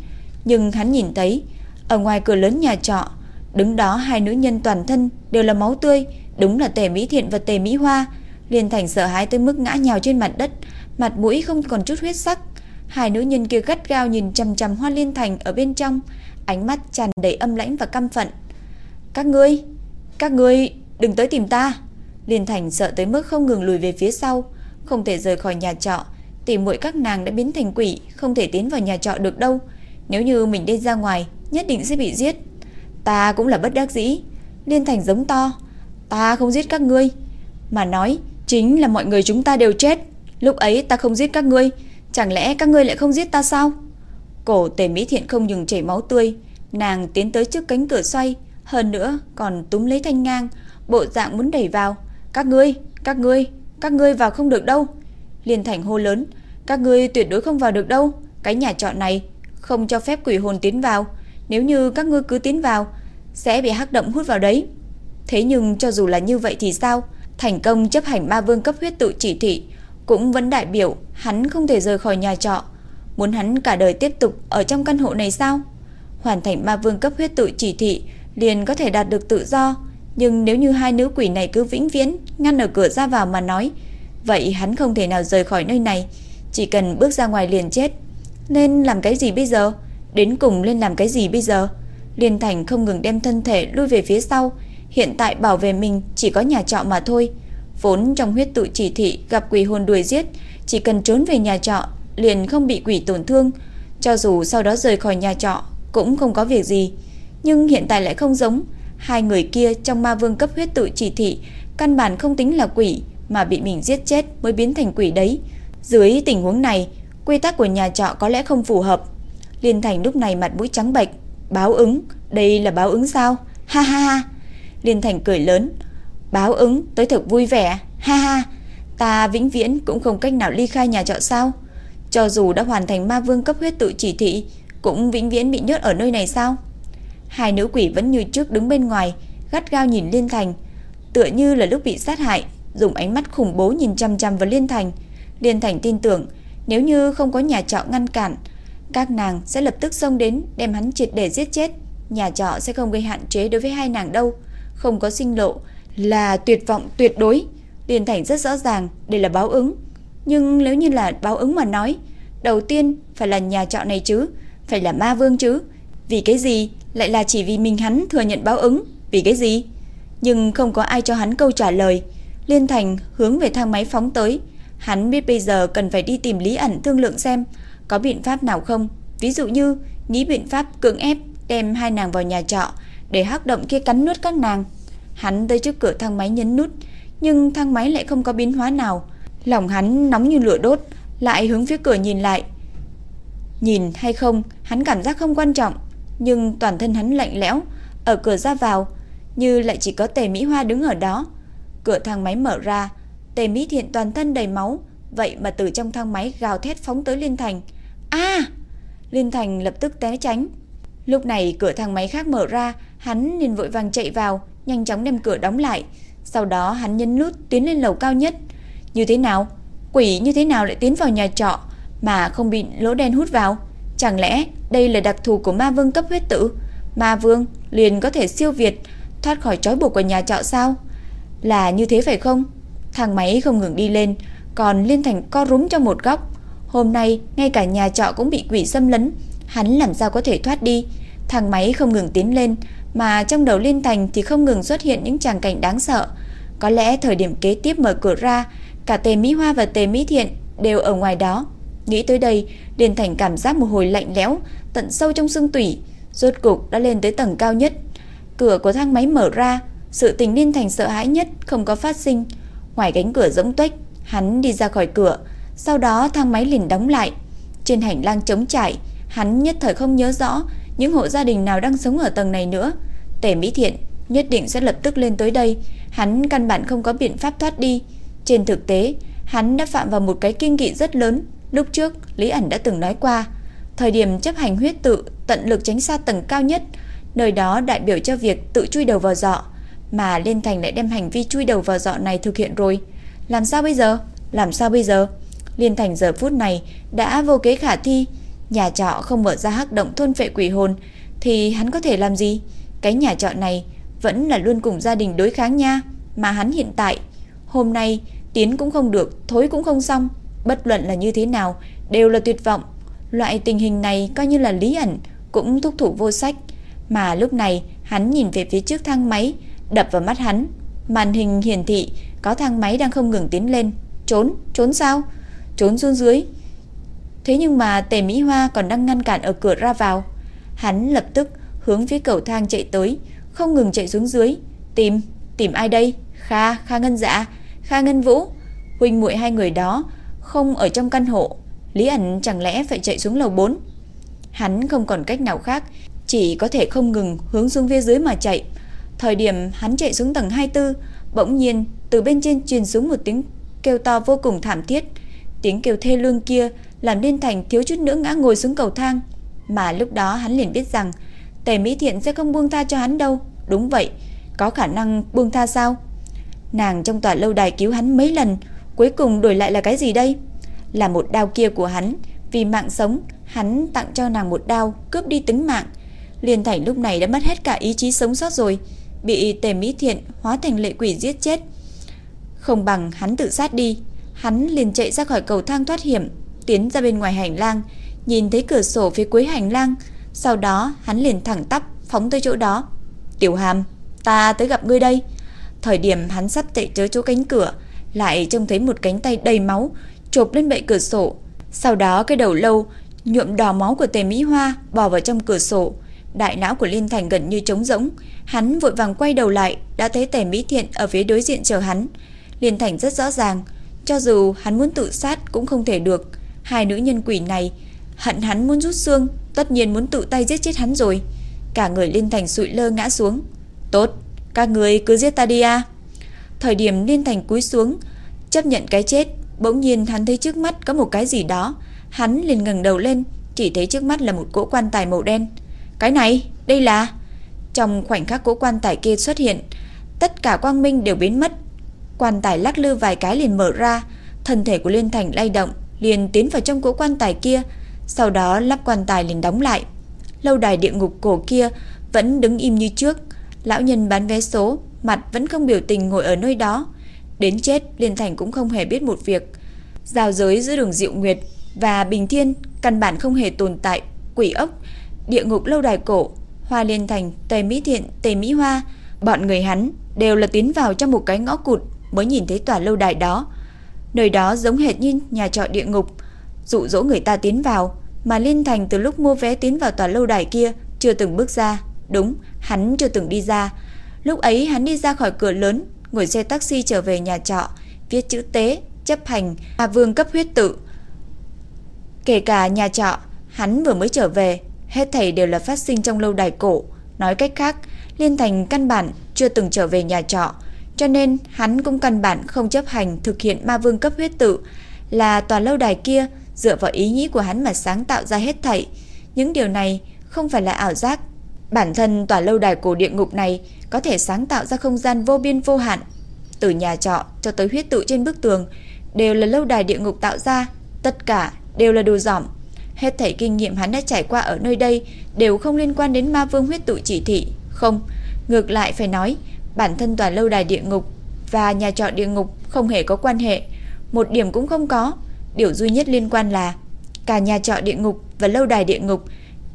nhưng hắn nhìn thấy ở ngoài cửa lớn nhà trọ, đứng đó hai nữ nhân toàn thân đều là máu tươi, đúng là Tề Mỹ Thiện và Tề Mỹ Hoa. Liên Thành sợ hãi tới mức ngã nhào trên mặt đất, mặt mũi không còn chút huyết sắc. Hai nữ nhân kia gắt gao nhìn chằm chằm Hoa Liên Thành ở bên trong, ánh mắt tràn đầy âm lãnh và căm phận. "Các ngươi, các ngươi đừng tới tìm ta." Liên Thành sợ tới mức không ngừng lùi về phía sau, không thể rời khỏi nhà trọ, tỷ muội các nàng đã biến thành quỷ, không thể tiến vào nhà trọ được đâu. Nếu như mình đi ra ngoài, nhất định sẽ bị giết. Ta cũng là bất đắc dĩ. Liên Thành giống to, ta không giết các ngươi, mà nói chính là mọi người chúng ta đều chết. Lúc ấy ta không giết các ngươi, chẳng lẽ các ngươi lại không giết ta sao? Cổ Tề Mỹ Thiện không dừng chảy máu tươi, nàng tiến tới trước cánh cửa xoay, hơn nữa còn túm lấy thanh ngang, bộ dạng muốn đẩy vào. Các ngươi, các ngươi, các ngươi vào không được đâu. Liên Thành hô lớn, các ngươi tuyệt đối không vào được đâu, cái nhà trọ này không cho phép quỷ hồn tiến vào, nếu như các ngươi cứ tiến vào sẽ bị hắc động hút vào đấy. Thế nhưng cho dù là như vậy thì sao? Thành công chấp hành ma vương cấp huyết tự chỉ thị cũng vẫn đại biểu hắn không thể rời khỏi nhà trọ. Muốn hắn cả đời tiếp tục ở trong căn hộ này sao? Hoàn thành ma vương cấp huyết tự chỉ thị liền có thể đạt được tự do, nhưng nếu như hai nữ quỷ này cứ vĩnh viễn ngăn ở cửa ra vào mà nói, vậy hắn không thể nào rời khỏi nơi này, chỉ cần bước ra ngoài liền chết. Nên làm cái gì bây giờ? Đến cùng lên làm cái gì bây giờ? Liên Thành không ngừng đem thân thể lui về phía sau, hiện tại bảo vệ mình chỉ có nhà trọ mà thôi. Vốn trong huyết tự chỉ thị gặp quỷ hồn đuổi giết, chỉ cần trốn về nhà trọ liền không bị quỷ tổn thương, cho dù sau đó rời khỏi nhà trọ cũng không có việc gì. Nhưng hiện tại lại không giống, hai người kia trong ma vương cấp huyết tự chỉ thị căn bản không tính là quỷ mà bị mình giết chết mới biến thành quỷ đấy. Dưới tình huống này, quy tắc của nhà trọ có lẽ không phù hợp. Liên Thành lúc này mặt mũi trắng bệch, báo ứng, đây là báo ứng sao? Ha ha ha. Liên Thành cười lớn, báo ứng tới thực vui vẻ, ha ha. Ta vĩnh viễn cũng không cách nào ly khai nhà trọ sao? Cho dù đã hoàn thành ma vương cấp huyết tự chỉ thị, cũng vĩnh viễn bị nhốt ở nơi này sao? Hai nữ quỷ vẫn như trước đứng bên ngoài, gắt gao nhìn Liên Thành. tựa như là lúc bị sát hại, dùng ánh mắt khủng bố nhìn chăm chăm vào Liên Thành. Liên Thành tin tưởng, nếu như không có nhà trọ ngăn cản, các nàng sẽ lập tức xông đến đem hắn triệt để giết chết. Nhà trọ sẽ không gây hạn chế đối với hai nàng đâu, không có sinh lộ là tuyệt vọng tuyệt đối. Liên Thành rất rõ ràng đây là báo ứng, nhưng nếu như là báo ứng mà nói, đầu tiên phải là nhà trọ này chứ, phải là ma vương chứ. Vì cái gì lại là chỉ vì mình hắn thừa nhận báo ứng, vì cái gì? Nhưng không có ai cho hắn câu trả lời. Liên Thành hướng về thang máy phóng tới, hắn biết bây giờ cần phải đi tìm Lý ẩn thương lượng xem có biện pháp nào không. Ví dụ như nghĩ biện pháp cưỡng ép đem hai nàng vào nhà trọ để hắc động kia cắn nuốt các nàng. Hắn tới trước cửa thang máy nhấn nút, nhưng thang máy lại không có biến hóa nào. Lòng hắn nóng như lửa đốt, lại hướng phía cửa nhìn lại. Nhìn hay không, hắn cảm giác không quan trọng, nhưng toàn thân hắn lạnh lẽo, ở cửa ra vào như lại chỉ có Tề Mỹ Hoa đứng ở đó. Cửa thang máy mở ra, Tề Mỹ Thiện toàn thân đầy máu, vậy mà từ trong thang máy gào thét phóng tới Liên Thành. A! Liên Thành lập tức té tránh. Lúc này cửa thang máy khác mở ra, hắn liền vội vàng chạy vào, nhanh chóng đem cửa đóng lại. Sau đó hắn nhấn nút tiến lên lầu cao nhất. Như thế nào? Quỷ như thế nào lại tiến vào nhà trọ mà không bị lỗ đen hút vào? Chẳng lẽ đây là đặc thù của ma vương cấp huyết tử? Ma vương liền có thể siêu việt, thoát khỏi trói buộc của nhà trọ sao? Là như thế phải không? Thang máy không ngừng đi lên, còn Liên Thành co rúm trong một góc. Hôm nay, ngay cả nhà trọ cũng bị quỷ xâm lấn, hắn làm sao có thể thoát đi? Thang máy không ngừng tiến lên, mà trong đầu Liên Thành thì không ngừng xuất hiện những tràng cảnh đáng sợ. Có lẽ thời điểm kế tiếp mở cửa ra, cả Tề Mỹ Hoa và Tề Mỹ Thiện đều ở ngoài đó. Nghĩ tới đây, điền Thành cảm giác một hồi lạnh lẽo tận sâu trong xương tủy, rốt cục đã lên tới tầng cao nhất. Cửa của thang máy mở ra, sự tình điền Thành sợ hãi nhất không có phát sinh. Ngoài cánh cửa rỗng tuếch, hắn đi ra khỏi cửa, sau đó thang máy liền đóng lại. Trên hành lang trống trải, hắn nhất thời không nhớ rõ những hộ gia đình nào đang sống ở tầng này nữa. Tề Mỹ Thiện nhất định sẽ lập tức lên tới đây, hắn căn bản không có biện pháp thoát đi. Trên thực tế, hắn đã phạm vào một cái kinh kỵ rất lớn, lúc trước Lý ẩn đã từng nói qua, thời điểm chấp hành huyết tự, tận lực tránh xa tầng cao nhất, nơi đó đại biểu cho việc tự chui đầu vào dọ, mà Liên Thành lại đem hành vi chui đầu vào dọ này thực hiện rồi. Làm sao bây giờ? Làm sao bây giờ? Liên Thành giờ phút này đã vô kế khả thi, nhà trọ không mở ra hắc động thôn phệ quỷ hồn thì hắn có thể làm gì? Cái nhà trọ này vẫn là luôn cùng gia đình đối kháng nha, mà hắn hiện tại hôm nay tiến cũng không được, thối cũng không xong, bất luận là như thế nào đều là tuyệt vọng. Loại tình hình này coi như là lý ẩn cũng thúc thủ vô sách, mà lúc này hắn nhìn về phía trước thang máy, đập vào mắt hắn, màn hình hiển thị có thang máy đang không ngừng tiến lên. Trốn, trốn sao? Trốn xuống dưới. Thế nhưng mà Tề Mỹ Hoa còn đang ngăn cản ở cửa ra vào. Hắn lập tức hướng phía cầu thang chạy tới, không ngừng chạy xuống dưới, tìm, tìm ai đây? Kha, Kha Ngân Dạ, Kha Ngân Vũ, huynh muội hai người đó không ở trong căn hộ, Lý ẩn chẳng lẽ phải chạy xuống lầu 4? Hắn không còn cách nào khác, chỉ có thể không ngừng hướng xuống phía dưới mà chạy. Thời điểm hắn chạy xuống tầng 24, bỗng nhiên từ bên trên truyền xuống một tiếng kêu to vô cùng thảm thiết. Tiếng kêu thê lương kia làm Liên Thành thiếu chút nữa ngã ngồi xuống cầu thang, mà lúc đó hắn liền biết rằng Tề Mỹ Thiện sẽ không buông tha cho hắn đâu. Đúng vậy, có khả năng buông tha sao? Nàng trong tòa lâu đài cứu hắn mấy lần, cuối cùng đổi lại là cái gì đây? Là một đao kia của hắn, vì mạng sống, hắn tặng cho nàng một đao, cướp đi tính mạng. Liên Thành lúc này đã mất hết cả ý chí sống sót rồi, bị Tề Mỹ Thiện hóa thành lệ quỷ giết chết. Không bằng hắn tự sát đi, hắn liền chạy ra khỏi cầu thang thoát hiểm, tiến ra bên ngoài hành lang, nhìn thấy cửa sổ phía cuối hành lang, sau đó hắn liền thẳng tắp phóng tới chỗ đó. "Tiểu Hàm, ta tới gặp ngươi đây." Thời điểm hắn sắp chạy tới chỗ cánh cửa, lại trông thấy một cánh tay đầy máu chộp lên bệ cửa sổ. Sau đó cái đầu lâu nhuộm đỏ máu của Tề Mỹ Hoa bò vào trong cửa sổ. Đại não của Liên Thành gần như trống rỗng, hắn vội vàng quay đầu lại, đã thấy Tề Mỹ Thiện ở phía đối diện chờ hắn. Liên Thành rất rõ ràng, cho dù hắn muốn tự sát cũng không thể được, hai nữ nhân quỷ này hận hắn muốn rút xương, tất nhiên muốn tự tay giết chết hắn rồi. Cả người Liên Thành sụi lơ ngã xuống. "Tốt, các người cứ giết ta đi a." Thời điểm Liên Thành cúi xuống, chấp nhận cái chết, bỗng nhiên hắn thấy trước mắt có một cái gì đó, hắn liền ngẩng đầu lên, chỉ thấy trước mắt là một cỗ quan tài màu đen. Cái này, đây là Trong khoảnh khắc cỗ quan tài kia xuất hiện, tất cả quang minh đều biến mất. Quan tài lắc lư vài cái liền mở ra, thân thể của Liên Thành lay động, liền tiến vào trong cỗ quan tài kia, sau đó lắp quan tài liền đóng lại. Lâu đài địa ngục cổ kia vẫn đứng im như trước, lão nhân bán vé số, mặt vẫn không biểu tình ngồi ở nơi đó. Đến chết, Liên Thành cũng không hề biết một việc. Giao giới giữa đường Diệu Nguyệt và Bình Thiên căn bản không hề tồn tại quỷ ốc, địa ngục lâu đài cổ, Hoa Liên Thành, Tề Mỹ Thiện, Tề Mỹ Hoa, bọn người hắn đều là tiến vào trong một cái ngõ cụt mới nhìn thấy tòa lâu đài đó. Nơi đó giống hệt như nhà trọ địa ngục, dụ dỗ người ta tiến vào, mà Liên Thành từ lúc mua vé tiến vào tòa lâu đài kia chưa từng bước ra. Đúng, hắn chưa từng đi ra. Lúc ấy hắn đi ra khỏi cửa lớn, ngồi xe taxi trở về nhà trọ, viết chữ tế, chấp hành, à vương cấp huyết tự. Kể cả nhà trọ, hắn vừa mới trở về, hết thảy đều là phát sinh trong lâu đài cổ. Nói cách khác, Liên Thành căn bản chưa từng trở về nhà trọ, cho nên hắn cũng căn bản không chấp hành thực hiện ma vương cấp huyết tự, là tòa lâu đài kia dựa vào ý nghĩ của hắn mà sáng tạo ra hết thảy. Những điều này không phải là ảo giác. Bản thân tòa lâu đài cổ địa ngục này có thể sáng tạo ra không gian vô biên vô hạn. Từ nhà trọ cho tới huyết tự trên bức tường đều là lâu đài địa ngục tạo ra, tất cả đều là đồ dỏm. Hết thảy kinh nghiệm hắn đã trải qua ở nơi đây đều không liên quan đến ma vương huyết tự chỉ thị, không, ngược lại phải nói, bản thân tòa lâu đài địa ngục và nhà trọ địa ngục không hề có quan hệ, một điểm cũng không có. Điều duy nhất liên quan là cả nhà trọ địa ngục và lâu đài địa ngục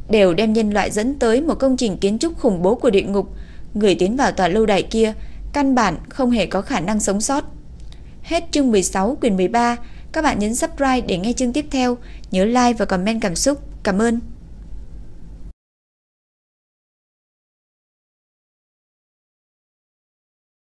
đều đem nhân loại dẫn tới một công trình kiến trúc khủng bố của địa ngục. Người tiến vào tòa lâu đài kia căn bản không hề có khả năng sống sót. Hết chương 16 quyển 13, các bạn nhấn subscribe để nghe chương tiếp theo, nhớ like và comment cảm xúc. Cảm ơn.